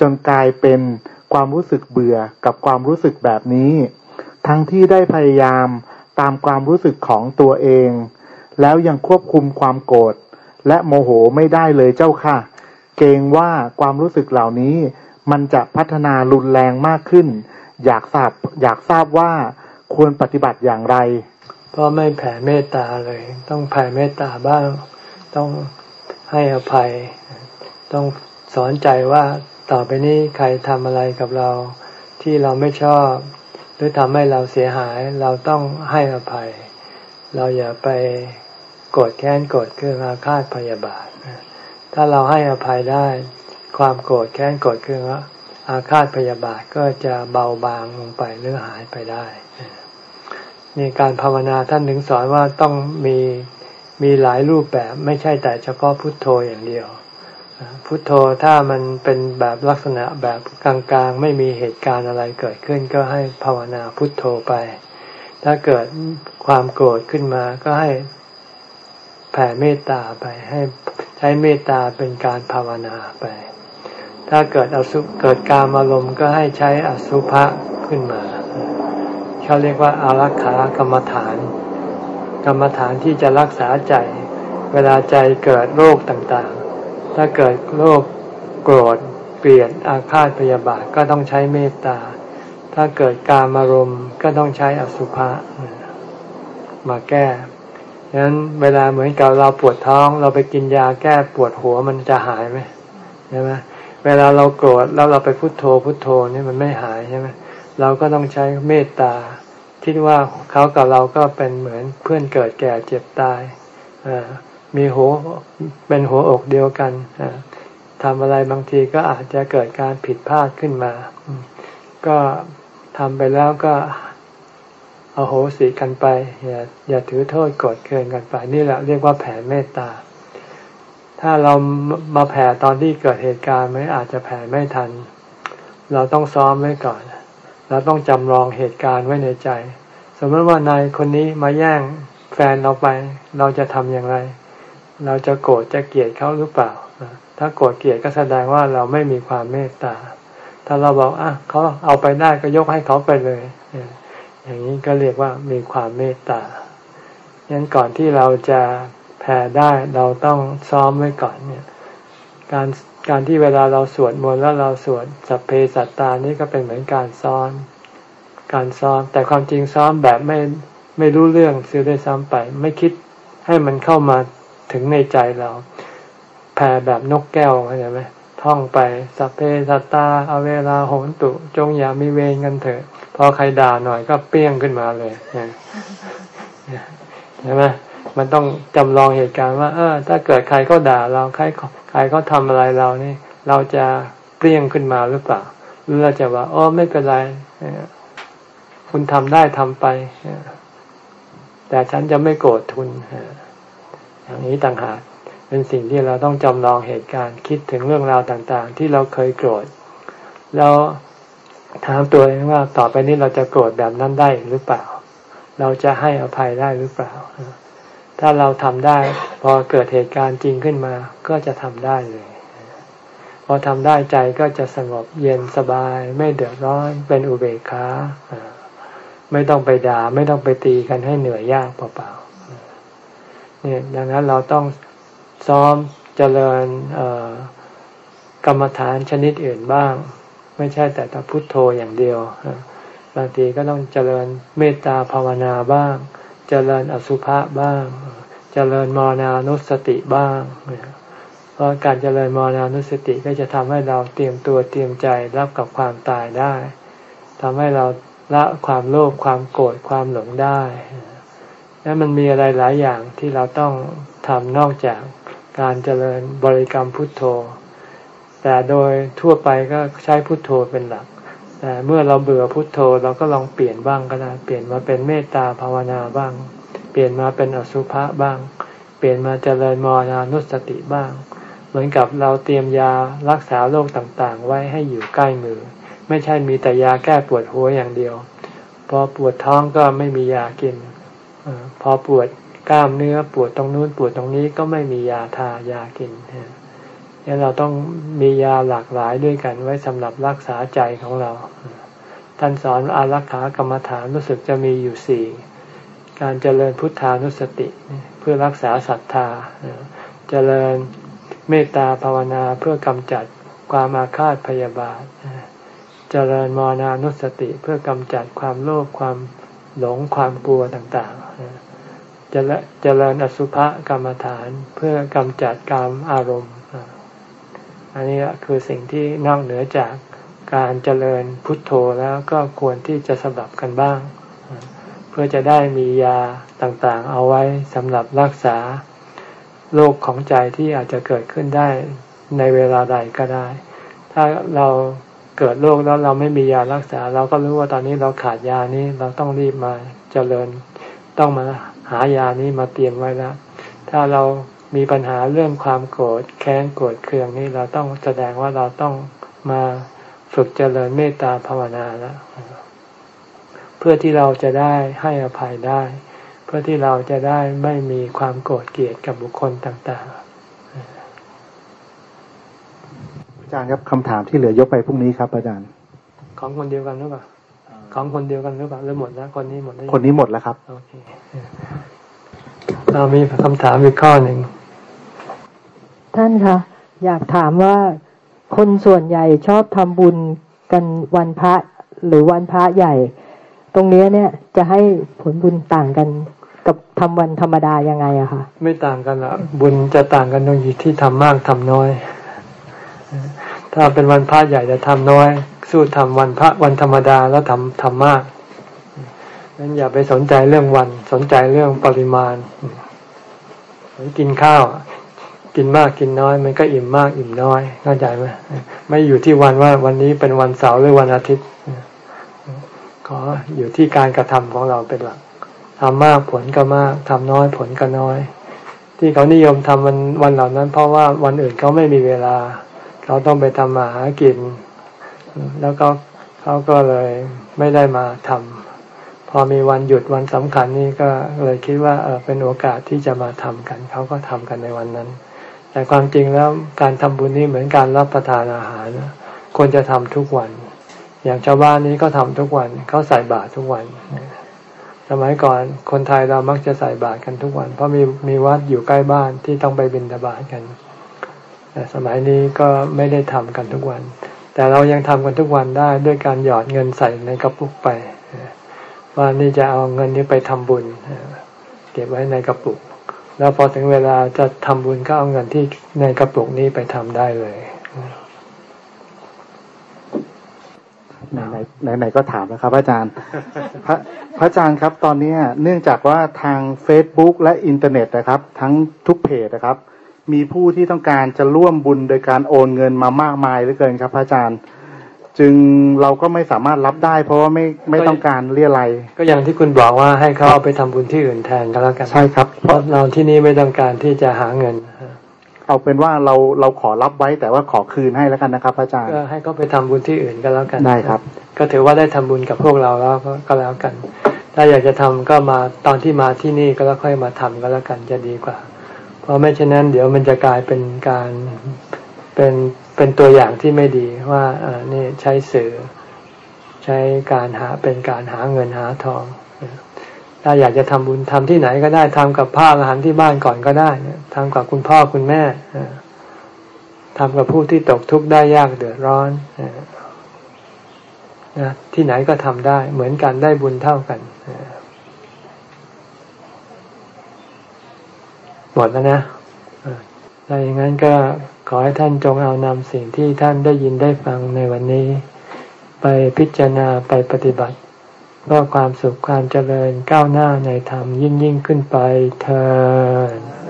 จนกลายเป็นความรู้สึกเบื่อกับความรู้สึกแบบนี้ ทั้งที่ได้พยายามตามความรู้สึกของตัวเอง แล้วยังควบคุมความโกรธและโมโหไม่ได้เลยเจ้าค่ะ เกรงว่าความรู้สึกเหล่านี้มันจะพัฒนารุนแรงมากขึ้น อยากทราบอยากทราบว่าควรปฏิบัติอย่างไรเพราะไม่แผ่เมตตาเลย ต้องแผ่เมตตาบ้าง ต้องให้อภัย ต้องสอนใจว่าต่อไปนี้ใครทำอะไรกับเราที่เราไม่ชอบ หรือทำให้เราเสียหาย เราต้องให้อภัย เราอย่าไปโกรธแค้นโกรธเคืองอาฆาตพยาบาทถ้าเราให้อภัยได้ ความโกรธแค้นโกรธเคือง อาฆาตพยาบาทก็จะเบาบางลงไปหรือหายไปได้นี่การภาวนาท่านถึงสอนว่าต้องมีมีหลายรูปแบบไม่ใช่แต่เฉพาะพุทโธอย่างเดียว พุทโธถ้ามันเป็นแบบลักษณะแบบกลางๆ ไม่มีเหตุการณ์อะไรเกิดขึ้น ก็ให้ภาวนาพุทโธไป ถ้าเกิดความโกรธขึ้นมาก็ให้แผ่เมตตาไปให้ใช้เมตตาเป็นการภาวนาไป ถ้าเกิดอสุเกิดการอารมณ์ก็ให้ใช้อสุภะขึ้นมา เขาเรียกว่าอารักขากรรมฐาน กรรมฐานที่จะรักษาใจ เวลาใจเกิดโรคต่างๆ ถ้าเกิดโรคโกรธเปลี่ยนอาฆาตพยาบาทก็ต้องใช้เมตตา ถ้าเกิดการอารมณ์ก็ต้องใช้อสุภะมาแก้ฉะนั้นเวลาเหมือนกับเราปวดท้อง เราไปกินยาแก้ปวดหัวมันจะหายไหมใช่ไหม เวลาเราโกรธแล้วเราไปพุโทโธพุโทโธนี่มันไม่หายใช่ไหมเราก็ต้องใช้เมตตาคิดว่าเขากับเราก็เป็นเหมือนเพื่อนเกิดแก่เจ็บตายมีหัวเป็นหัวอกเดียวกันทำอะไรบางทีก็อาจจะเกิดการผิดพลาดขึ้นมา ก็ทำไปแล้วก็เอาโหสิกันไปอย่าอย่าถือโทษกดเกินกันไป นี่แหละเรียกว่าแผ่เมตตา ถ้าเรามาแผ่ตอนที่เกิดเหตุการณ์ไม่อาจจะแผ่ไม่ทัน เราต้องซ้อมไว้ก่อน เราต้องจำลองเหตุการณ์ไว้ในใจ สมมติว่านายคนนี้มาแย่งแฟนเราไป เราจะทำอย่างไร เราจะโกรธจะเกลียดเขาหรือเปล่า ถ้าโกรธเกลียดก็แสดงว่าเราไม่มีความเมตตา ถ้าเราบอกอะเขาเอาไปได้ก็ยกให้เขาไปเลย อย่างนี้ก็เรียกว่ามีความเมตตายันก่อนที่เราจะ แผ่ได้เราต้องซ้อมไว้ก่อนเนี่ย การการที่เวลาเราสวดมนต์แล้วเราสวดสัพเพสัตตานี่ก็เป็นเหมือนการซ้อนการซ้อม แต่ความจริงซ้อมแบบไม่ไม่รู้เรื่องซื้อได้ซ้ำไป ไม่คิดให้มันเข้ามาถึงในใจเรา แผ่แบบนกแก้วเข้าใจไหมท่องไปสัพเพสัตตาเอาเวลาโหนตุ จงอย่ามีเวรกันเถอะพอใครด่าหน่อยก็เปี้ยงขึ้นมาเลยใช่ไหม มันต้องจำลองเหตุการณ์ว่า เออ ถ้าเกิดใครเขาด่าเราใครใครเขาทาอะไรเรานี่ เราจะเปรี้ยงขึ้นมาหรือเปล่า หรือเราจะว่าอ๋อไม่เป็นไรคุณทำได้ทำไปแต่ฉันจะไม่โกรธทุนอย่างนี้ต่างหากเป็นสิ่งที่เราต้องจำลองเหตุการณ์คิดถึงเรื่องราวต่าง ๆ ที่เราเคยโกรธแล้วถามตัวเองว่าต่อไปนี้เราจะโกรธแบบนั้นได้หรือเปล่า เราจะให้อภัยได้หรือเปล่า ถ้าเราทำได้ พอเกิดเหตุการณ์จริงขึ้นมาก็จะทำได้เลย พอทำได้ใจก็จะสงบเย็นสบาย ไม่เดือดร้อนเป็นอุเบกขาไม่ต้องไปด่า ไม่ต้องไปตีกันให้เหนื่อยยากเปล่าๆเนี่ยดังนั้นเราต้องซ้อมเจริญกรรมฐานชนิดอื่นบ้าง ไม่ใช่แต่แต่พุทโธอย่างเดียวบางทีก็ต้องเจริญเมตตาภาวนาบ้าง เจริญอสุภะบ้าง เจริญมรณานุสติบ้าง เพราะการเจริญมรณานุสติก็จะทำให้เราเตรียมตัวเตรียมใจรับกับความตายได้ทำให้เราละความโลภความโกรธความหลงได้และมันมีอะไรหลายอย่างที่เราต้องทำนอกจากการเจริญบริกรรมพุทโธ แต่โดยทั่วไปก็ใช้พุทโธเป็นหลัก แต่เมื่อเราเบื่อพุทโธเราก็ลองเปลี่ยนบ้างก็ได้เปลี่ยนมาเป็นเมตตาภาวนาบ้าง เปลี่ยนมาเป็นอสุภะบ้าง เปลี่ยนมาเจริญมรณานุสติบ้าง เหมือนกับเราเตรียมยารักษาโรคต่างๆ ไว้ให้อยู่ใกล้มือ ไม่ใช่มีแต่ยาแก้ปวดหัวอย่างเดียว พอปวดท้องก็ไม่มียากินพอปวดกล้ามเนื้อปวดตรงนู้นปวดตรงนี้ก็ไม่มียาทายากินเนี่ยเราต้องมียาหลากหลายด้วยกันไว้สำหรับรักษาใจของเรา ท่านสอนอารักขากรรมฐานรู้สึกจะมีอยู่สี่ การเจริญพุทธานุสติเพื่อรักษาศรัทธา เจริญเมตตาภาวนาเพื่อกำจัดความอาฆาตพยาบาท เจริญมรณานุสติเพื่อกำจัดความโลภความหลงความกลัวต่างๆ เจริญอสุภกรรมฐานเพื่อกำจัดกรรมอารมณ์ อันนี้คือสิ่งที่นอกเหนือจากการเจริญพุทโธแล้วก็ควรที่จะสลับกันบ้าง เพื่อจะได้มียาต่างๆ เอาไว้สำหรับรักษาโรคของใจที่อาจจะเกิดขึ้นได้ในเวลาใดก็ได้ ถ้าเราเกิดโรคแล้วเราไม่มียารักษา เราก็รู้ว่าตอนนี้เราขาดยานี้เราต้องรีบมาเจริญ ต้องมาหายานี้มาเตรียมไว้แล้วถ้าเรา มีปัญหาเรื่องความโกรธแค้นโกรธเคืองนี่เราต้องแสดงว่าเราต้องมาฝึกเจริญเมตตาภาวนาแล้วเพื่อที่เราจะได้ให้อภัยได้ เพื่อที่เราจะได้ไม่มีความโกรธเกลียดกับบุคคลต่างๆอาจารย์ครับคำถามที่เหลือยกไปพรุ่งนี้ครับอาจารย์ของคนเดียวกันหรือเปล่าของคนเดียวกันหรือเปล่าหรือหมดแล้วคนนี้หมดแล้วคนนี้หมดแล้วครับโอเคเรามีคำถามอีกข้อหนึ่ง ท่านคะอยากถามว่าคนส่วนใหญ่ชอบทำบุญกันวันพระหรือวันพระใหญ่ ตรงนี้เนี่ยจะให้ผลบุญต่างกันกับทำวันธรรมดายังไงอะคะไม่ต่างกันหรอกบุญจะต่างกันตรงอยู่ที่ทำมากทำน้อย ถ้าเป็นวันพระใหญ่จะทำน้อย สู้ทำวันพระวันธรรมดาแล้วทำทำมากนั้นอย่าไปสนใจเรื่องวันสนใจเรื่องปริมาณกินข้าว กินมากกินน้อย มันก็อิ่มมากอิ่มน้อยเข้าใจไหมไม่อยู่ที่วันว่าวันนี้เป็นวันเสาร์หรือวันอาทิตย์ขออยู่ที่การกระทำของเราเป็นหลักทำมากผลก็มากทำน้อยผลก็น้อย ที่เขานิยมทำวันวันเหล่านั้น เพราะว่าวันอื่นเขาไม่มีเวลา เขาต้องไปทำมาหากิน แล้วก็เขาก็เลยไม่ได้มาทำพอมีวันหยุดวันสำคัญนี่ก็เลยคิดว่าเออเป็นโอกาสที่จะมาทำกัน เขาก็ทำกันในวันนั้น แต่ความจริงแล้วการทำบุญนี่เหมือนการรับประทานอาหารควรจะทำทุกวัน อย่างชาวบ้านนี้ก็ทำทุกวันเขาใส่บาตรทุกวัน สมัยก่อนคนไทยเรามักจะใส่บาตรกันทุกวัน เพราะมีมีวัดอยู่ใกล้บ้านที่ต้องไปบิณฑบาตกันแต่สมัยนี้ก็ไม่ได้ทำกันทุกวัน แต่เรายังทำกันทุกวันได้ด้วยการหยอดเงินใส่ในกระปุกไปว่านี่จะเอาเงินนี้ไปทำบุญเก็บไว้ในกระปุก แล้วพอถึงเวลาจะทำบุญก็เอาเงินที่ในกระปุกนี้ไปทำได้เลยไหนไหนก็ถามนะครับอาจารย์พระพระอาจารย์ครับตอนนี้เนื่องจากว่าทาง Facebook และอินเทอร์เน็ตนะครับ ทั้งทุกเพจนะครับ มีผู้ที่ต้องการจะร่วมบุญโดยการโอนเงินมามากมายเหลือเกินครับพระอาจารย์ จึงเราก็ไม่สามารถรับได้ เพราะว่าไม่ไม่ต้องการเรียอะไรก็อย่างที่คุณบอกว่าให้เขาเอาไปทำบุญที่อื่นแทนก็แล้วกันใช่ครับ เพราะเราที่นี่ไม่ต้องการที่จะหาเงิน เอาเป็นว่าเราเราขอรับไว้แต่ว่าขอคืนให้แล้วกันนะครับอาจารย์ก็ให้เขาไปทำบุญที่อื่นก็แล้วกันได้ครับ ก็ถือว่าได้ทำบุญกับพวกเราแล้วก็แล้วกัน ถ้าอยากจะทำก็มาตอนที่มาที่นี่ก็แล้วค่อยมาทำก็แล้วกันจะดีกว่า เพราะไม่เช่นนั้น เดี๋ยวมันจะกลายเป็นการเป็น เป็นตัวอย่างที่ไม่ดีว่าอ่านี่ใช้สื่อ ใช้การหาเป็นการหาเงินหาทอง ถ้าอยากจะทำบุญทำที่ไหนก็ได้ทำกับผ้าอาหารที่บ้านก่อนก็ได้ทำกับคุณพ่อคุณแม่ทำกับผู้ที่ตกทุกข์ได้ยากเดือดร้อนนะที่ไหนก็ทำได้ เหมือนกันได้บุญเท่ากันหมดแล้วนะถ้าอย่างนั้นก็ ขอให้ท่านจงเอานำสิ่งที่ท่านได้ยินได้ฟังในวันนี้ ไปพิจารณาไปปฏิบัติ เพื่อความสุขความเจริญก้าวหน้าในธรรมยิ่งยิ่งขึ้นไปเธอ